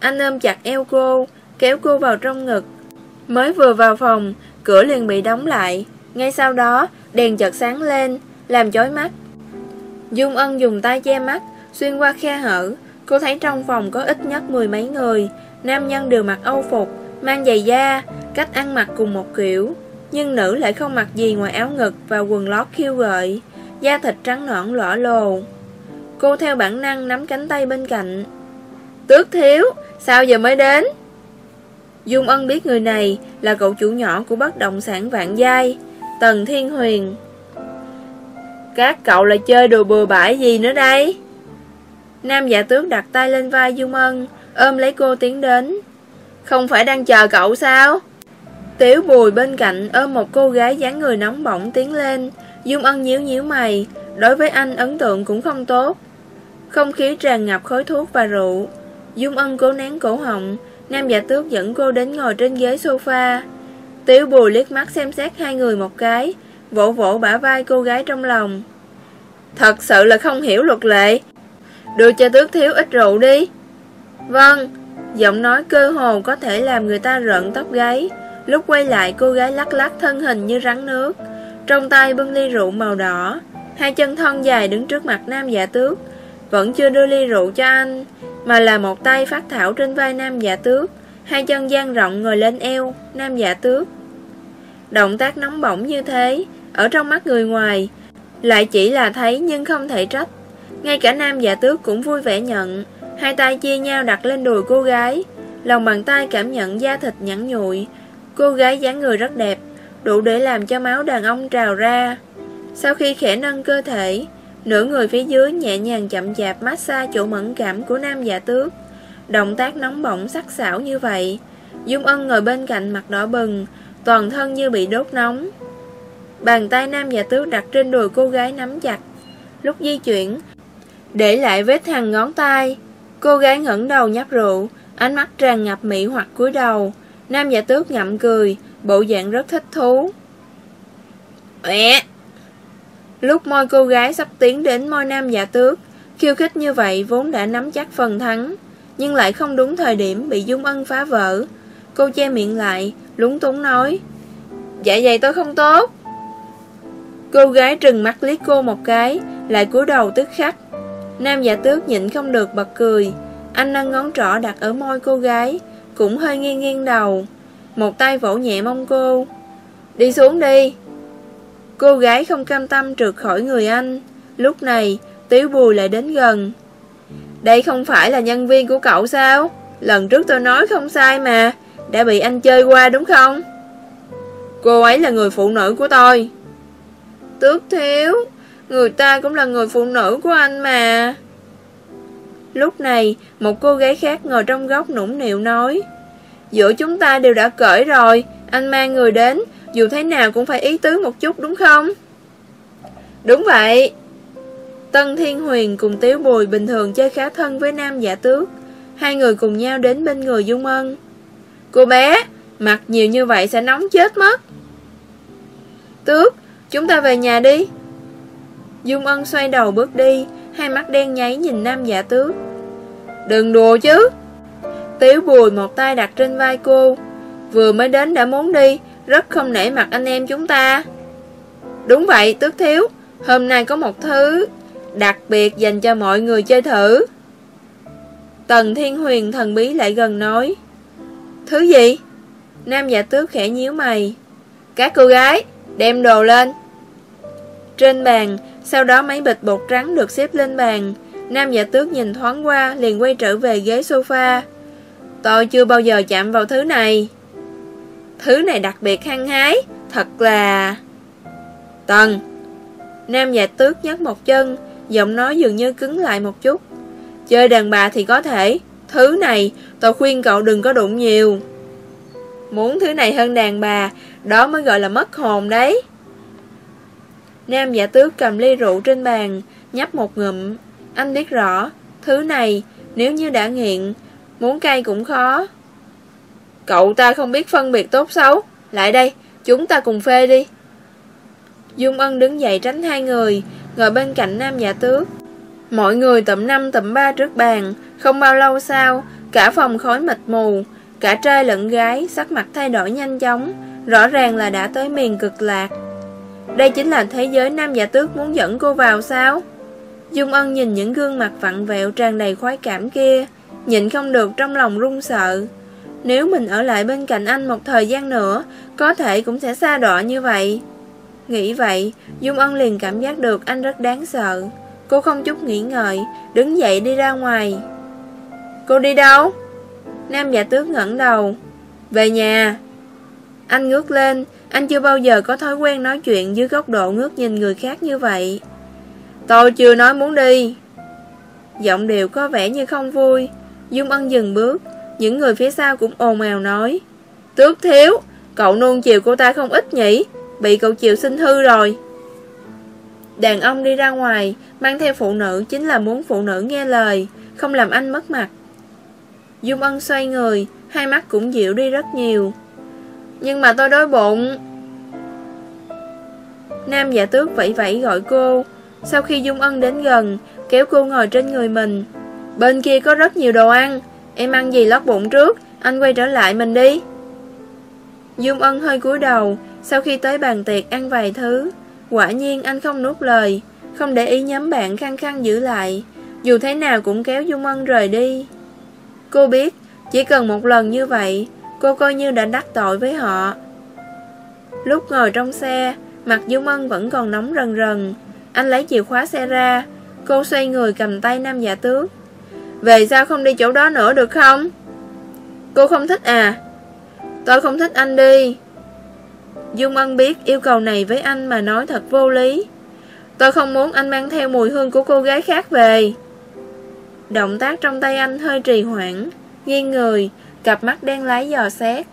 Anh ôm chặt eo cô, kéo cô vào trong ngực. Mới vừa vào phòng, cửa liền bị đóng lại. Ngay sau đó, đèn chợt sáng lên, làm chói mắt. Dung Ân dùng tay che mắt, xuyên qua khe hở. Cô thấy trong phòng có ít nhất mười mấy người. Nam nhân đều mặc âu phục, mang giày da, cách ăn mặc cùng một kiểu. Nhưng nữ lại không mặc gì ngoài áo ngực và quần lót khiêu gợi, da thịt trắng nõn lõa lồ. Cô theo bản năng nắm cánh tay bên cạnh. Tước thiếu, sao giờ mới đến? Dung Ân biết người này là cậu chủ nhỏ của bất động sản Vạn Giai, Tần Thiên Huyền. Các cậu là chơi đồ bừa bãi gì nữa đây? Nam giả tước đặt tay lên vai Dung Ân, ôm lấy cô tiến đến. Không phải đang chờ cậu sao? Tiểu bùi bên cạnh ôm một cô gái dáng người nóng bỏng tiến lên. Dung Ân nhíu nhíu mày, đối với anh ấn tượng cũng không tốt. Không khí tràn ngập khói thuốc và rượu. Dung Ân cố nén cổ họng, Nam giả tước dẫn cô đến ngồi trên ghế sofa. Tiểu bùi liếc mắt xem xét hai người một cái, vỗ vỗ bả vai cô gái trong lòng. Thật sự là không hiểu luật lệ. Đưa cho tước thiếu ít rượu đi. Vâng, giọng nói cơ hồ có thể làm người ta rợn tóc gáy. Lúc quay lại cô gái lắc lắc thân hình như rắn nước Trong tay bưng ly rượu màu đỏ Hai chân thon dài đứng trước mặt nam giả tước Vẫn chưa đưa ly rượu cho anh mà là một tay phát thảo trên vai nam giả tước. Hai chân dang rộng ngồi lên eo Nam giả tước. Động tác nóng bỏng như thế Ở trong mắt người ngoài Lại chỉ là thấy nhưng không thể trách. Ngay cả nam giả tước cũng vui vẻ nhận. Hai tay chia nhau đặt lên đùi cô gái. Lòng bàn tay cảm nhận da thịt nhẵn nhụi. Cô gái dáng người rất đẹp, đủ để làm cho máu đàn ông trào ra. Sau khi khẽ nâng cơ thể, nửa người phía dưới nhẹ nhàng chậm chạp massage chỗ mẫn cảm của nam giả tước. Động tác nóng bỏng sắc sảo như vậy. Dung Ân ngồi bên cạnh mặt đỏ bừng, toàn thân như bị đốt nóng. Bàn tay nam giả tước đặt trên đùi cô gái nắm chặt. Lúc di chuyển, để lại vết thằng ngón tay. Cô gái ngẩng đầu nhấp rượu, ánh mắt tràn ngập mỹ hoặc cúi đầu. Nam giả tước ngậm cười, bộ dạng rất thích thú. Mẹ! Lúc môi cô gái sắp tiến đến môi nam giả tước, Khiêu khích như vậy vốn đã nắm chắc phần thắng, nhưng lại không đúng thời điểm bị Dung Ân phá vỡ. Cô che miệng lại, lúng túng nói, Dạ dày tôi không tốt. Cô gái trừng mắt liếc cô một cái, lại cúi đầu tức khắc. Nam giả tước nhịn không được bật cười, anh nâng ngón trỏ đặt ở môi cô gái, cũng hơi nghiêng nghiêng đầu. Một tay vỗ nhẹ mông cô. Đi xuống đi. Cô gái không cam tâm trượt khỏi người anh. Lúc này, Tiếu Bùi lại đến gần. Đây không phải là nhân viên của cậu sao? Lần trước tôi nói không sai mà. Đã bị anh chơi qua đúng không? Cô ấy là người phụ nữ của tôi. Tước thiếu, người ta cũng là người phụ nữ của anh mà. Lúc này, một cô gái khác ngồi trong góc nũng nịu nói Giữa chúng ta đều đã cởi rồi, anh mang người đến, dù thế nào cũng phải ý tứ một chút đúng không? Đúng vậy. Tân Thiên Huyền cùng Tiếu Bùi bình thường chơi khá thân với Nam Giả Tước. Hai người cùng nhau đến bên người Dung Ân. Cô bé, mặc nhiều như vậy sẽ nóng chết mất. Tước, chúng ta về nhà đi. Dung Ân xoay đầu bước đi, hai mắt đen nháy nhìn Nam Giả Tước. Đừng đùa chứ. Tiếu Bùi một tay đặt trên vai cô. Vừa mới đến đã muốn đi, rất không nể mặt anh em chúng ta. Đúng vậy, Tước Thiếu, hôm nay có một thứ đặc biệt dành cho mọi người chơi thử. Tần Thiên Huyền thần bí lại gần nói. Thứ gì? Nam giả tước khẽ nhíu mày. Các cô gái, đem đồ lên. Trên bàn, sau đó mấy bịch bột trắng được xếp lên bàn. Nam giả tước nhìn thoáng qua, liền quay trở về ghế sofa. Tôi chưa bao giờ chạm vào thứ này. Thứ này đặc biệt hăng hái, thật là... Tần Nam dạ tước nhấc một chân, giọng nói dường như cứng lại một chút. Chơi đàn bà thì có thể, thứ này tôi khuyên cậu đừng có đụng nhiều. Muốn thứ này hơn đàn bà, đó mới gọi là mất hồn đấy. Nam giả tước cầm ly rượu trên bàn, nhấp một ngụm. Anh biết rõ, thứ này, nếu như đã nghiện, muốn cay cũng khó. Cậu ta không biết phân biệt tốt xấu. Lại đây, chúng ta cùng phê đi. Dung Ân đứng dậy tránh hai người, ngồi bên cạnh nam giả tước. Mọi người tụm năm tụm ba trước bàn, không bao lâu sau, cả phòng khói mịt mù, cả trai lẫn gái, sắc mặt thay đổi nhanh chóng, rõ ràng là đã tới miền cực lạc. Đây chính là thế giới nam giả tước muốn dẫn cô vào sao? Dung Ân nhìn những gương mặt vặn vẹo tràn đầy khoái cảm kia, nhịn không được trong lòng run sợ. Nếu mình ở lại bên cạnh anh một thời gian nữa, có thể cũng sẽ xa đọa như vậy. Nghĩ vậy, Dung Ân liền cảm giác được anh rất đáng sợ. Cô không chút nghĩ ngợi, đứng dậy đi ra ngoài. Cô đi đâu? Nam giả tước ngẩng đầu. Về nhà. Anh ngước lên, anh chưa bao giờ có thói quen nói chuyện dưới góc độ ngước nhìn người khác như vậy. Tôi chưa nói muốn đi. Giọng điệu có vẻ như không vui. Dung Ân dừng bước, những người phía sau cũng ồn ào nói. Tước thiếu, cậu nuông chiều cô ta không ít nhỉ? Bị cậu chiều sinh thư rồi. Đàn ông đi ra ngoài, mang theo phụ nữ chính là muốn phụ nữ nghe lời, không làm anh mất mặt. Dung Ân xoay người, hai mắt cũng dịu đi rất nhiều. Nhưng mà tôi đói bụng. Nam giả tước vẫy vẫy gọi cô. Sau khi Dung Ân đến gần, kéo cô ngồi trên người mình. Bên kia có rất nhiều đồ ăn, em ăn gì lót bụng trước, anh quay trở lại mình đi. Dung Ân hơi cúi đầu, sau khi tới bàn tiệc ăn vài thứ, quả nhiên anh không nuốt lời, không để ý nhóm bạn khăng khăng giữ lại, dù thế nào cũng kéo Dung Ân rời đi. Cô biết, chỉ cần một lần như vậy, cô coi như đã đắc tội với họ. Lúc ngồi trong xe, mặt Dung Ân vẫn còn nóng rần rần, anh lấy chìa khóa xe ra, cô xoay người cầm tay nam giả tước. Về sao không đi chỗ đó nữa được không? Cô không thích à? Tôi không thích anh đi. Dung Ân biết yêu cầu này với anh mà nói thật vô lý. Tôi không muốn anh mang theo mùi hương của cô gái khác về. Động tác trong tay anh hơi trì hoãn, nghiêng người, cặp mắt đen lái dò xét.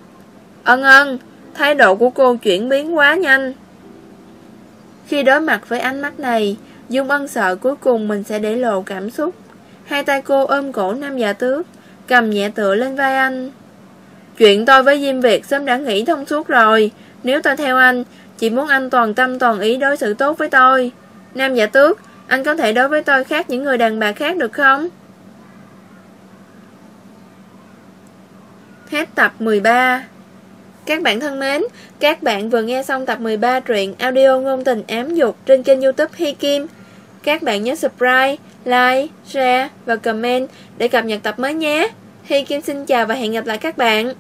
Ân ân, thái độ của cô chuyển biến quá nhanh. Khi đối mặt với ánh mắt này, Dung Ân sợ cuối cùng mình sẽ để lộ cảm xúc. Hai tay cô ôm cổ nam giả tước, cầm nhẹ tựa lên vai anh. Chuyện tôi với Diêm Việt sớm đã nghĩ thông suốt rồi, nếu tôi theo anh, chỉ muốn anh toàn tâm toàn ý đối xử tốt với tôi. Nam giả tước, Anh có thể đối với tôi khác những người đàn bà khác được không? Hết tập 13 Các bạn thân mến, các bạn vừa nghe xong tập 13 truyện audio ngôn tình ám dục trên kênh youtube Hi Kim. Các bạn nhớ subscribe, like, share và comment để cập nhật tập mới nhé. Hi Kim xin chào và hẹn gặp lại các bạn.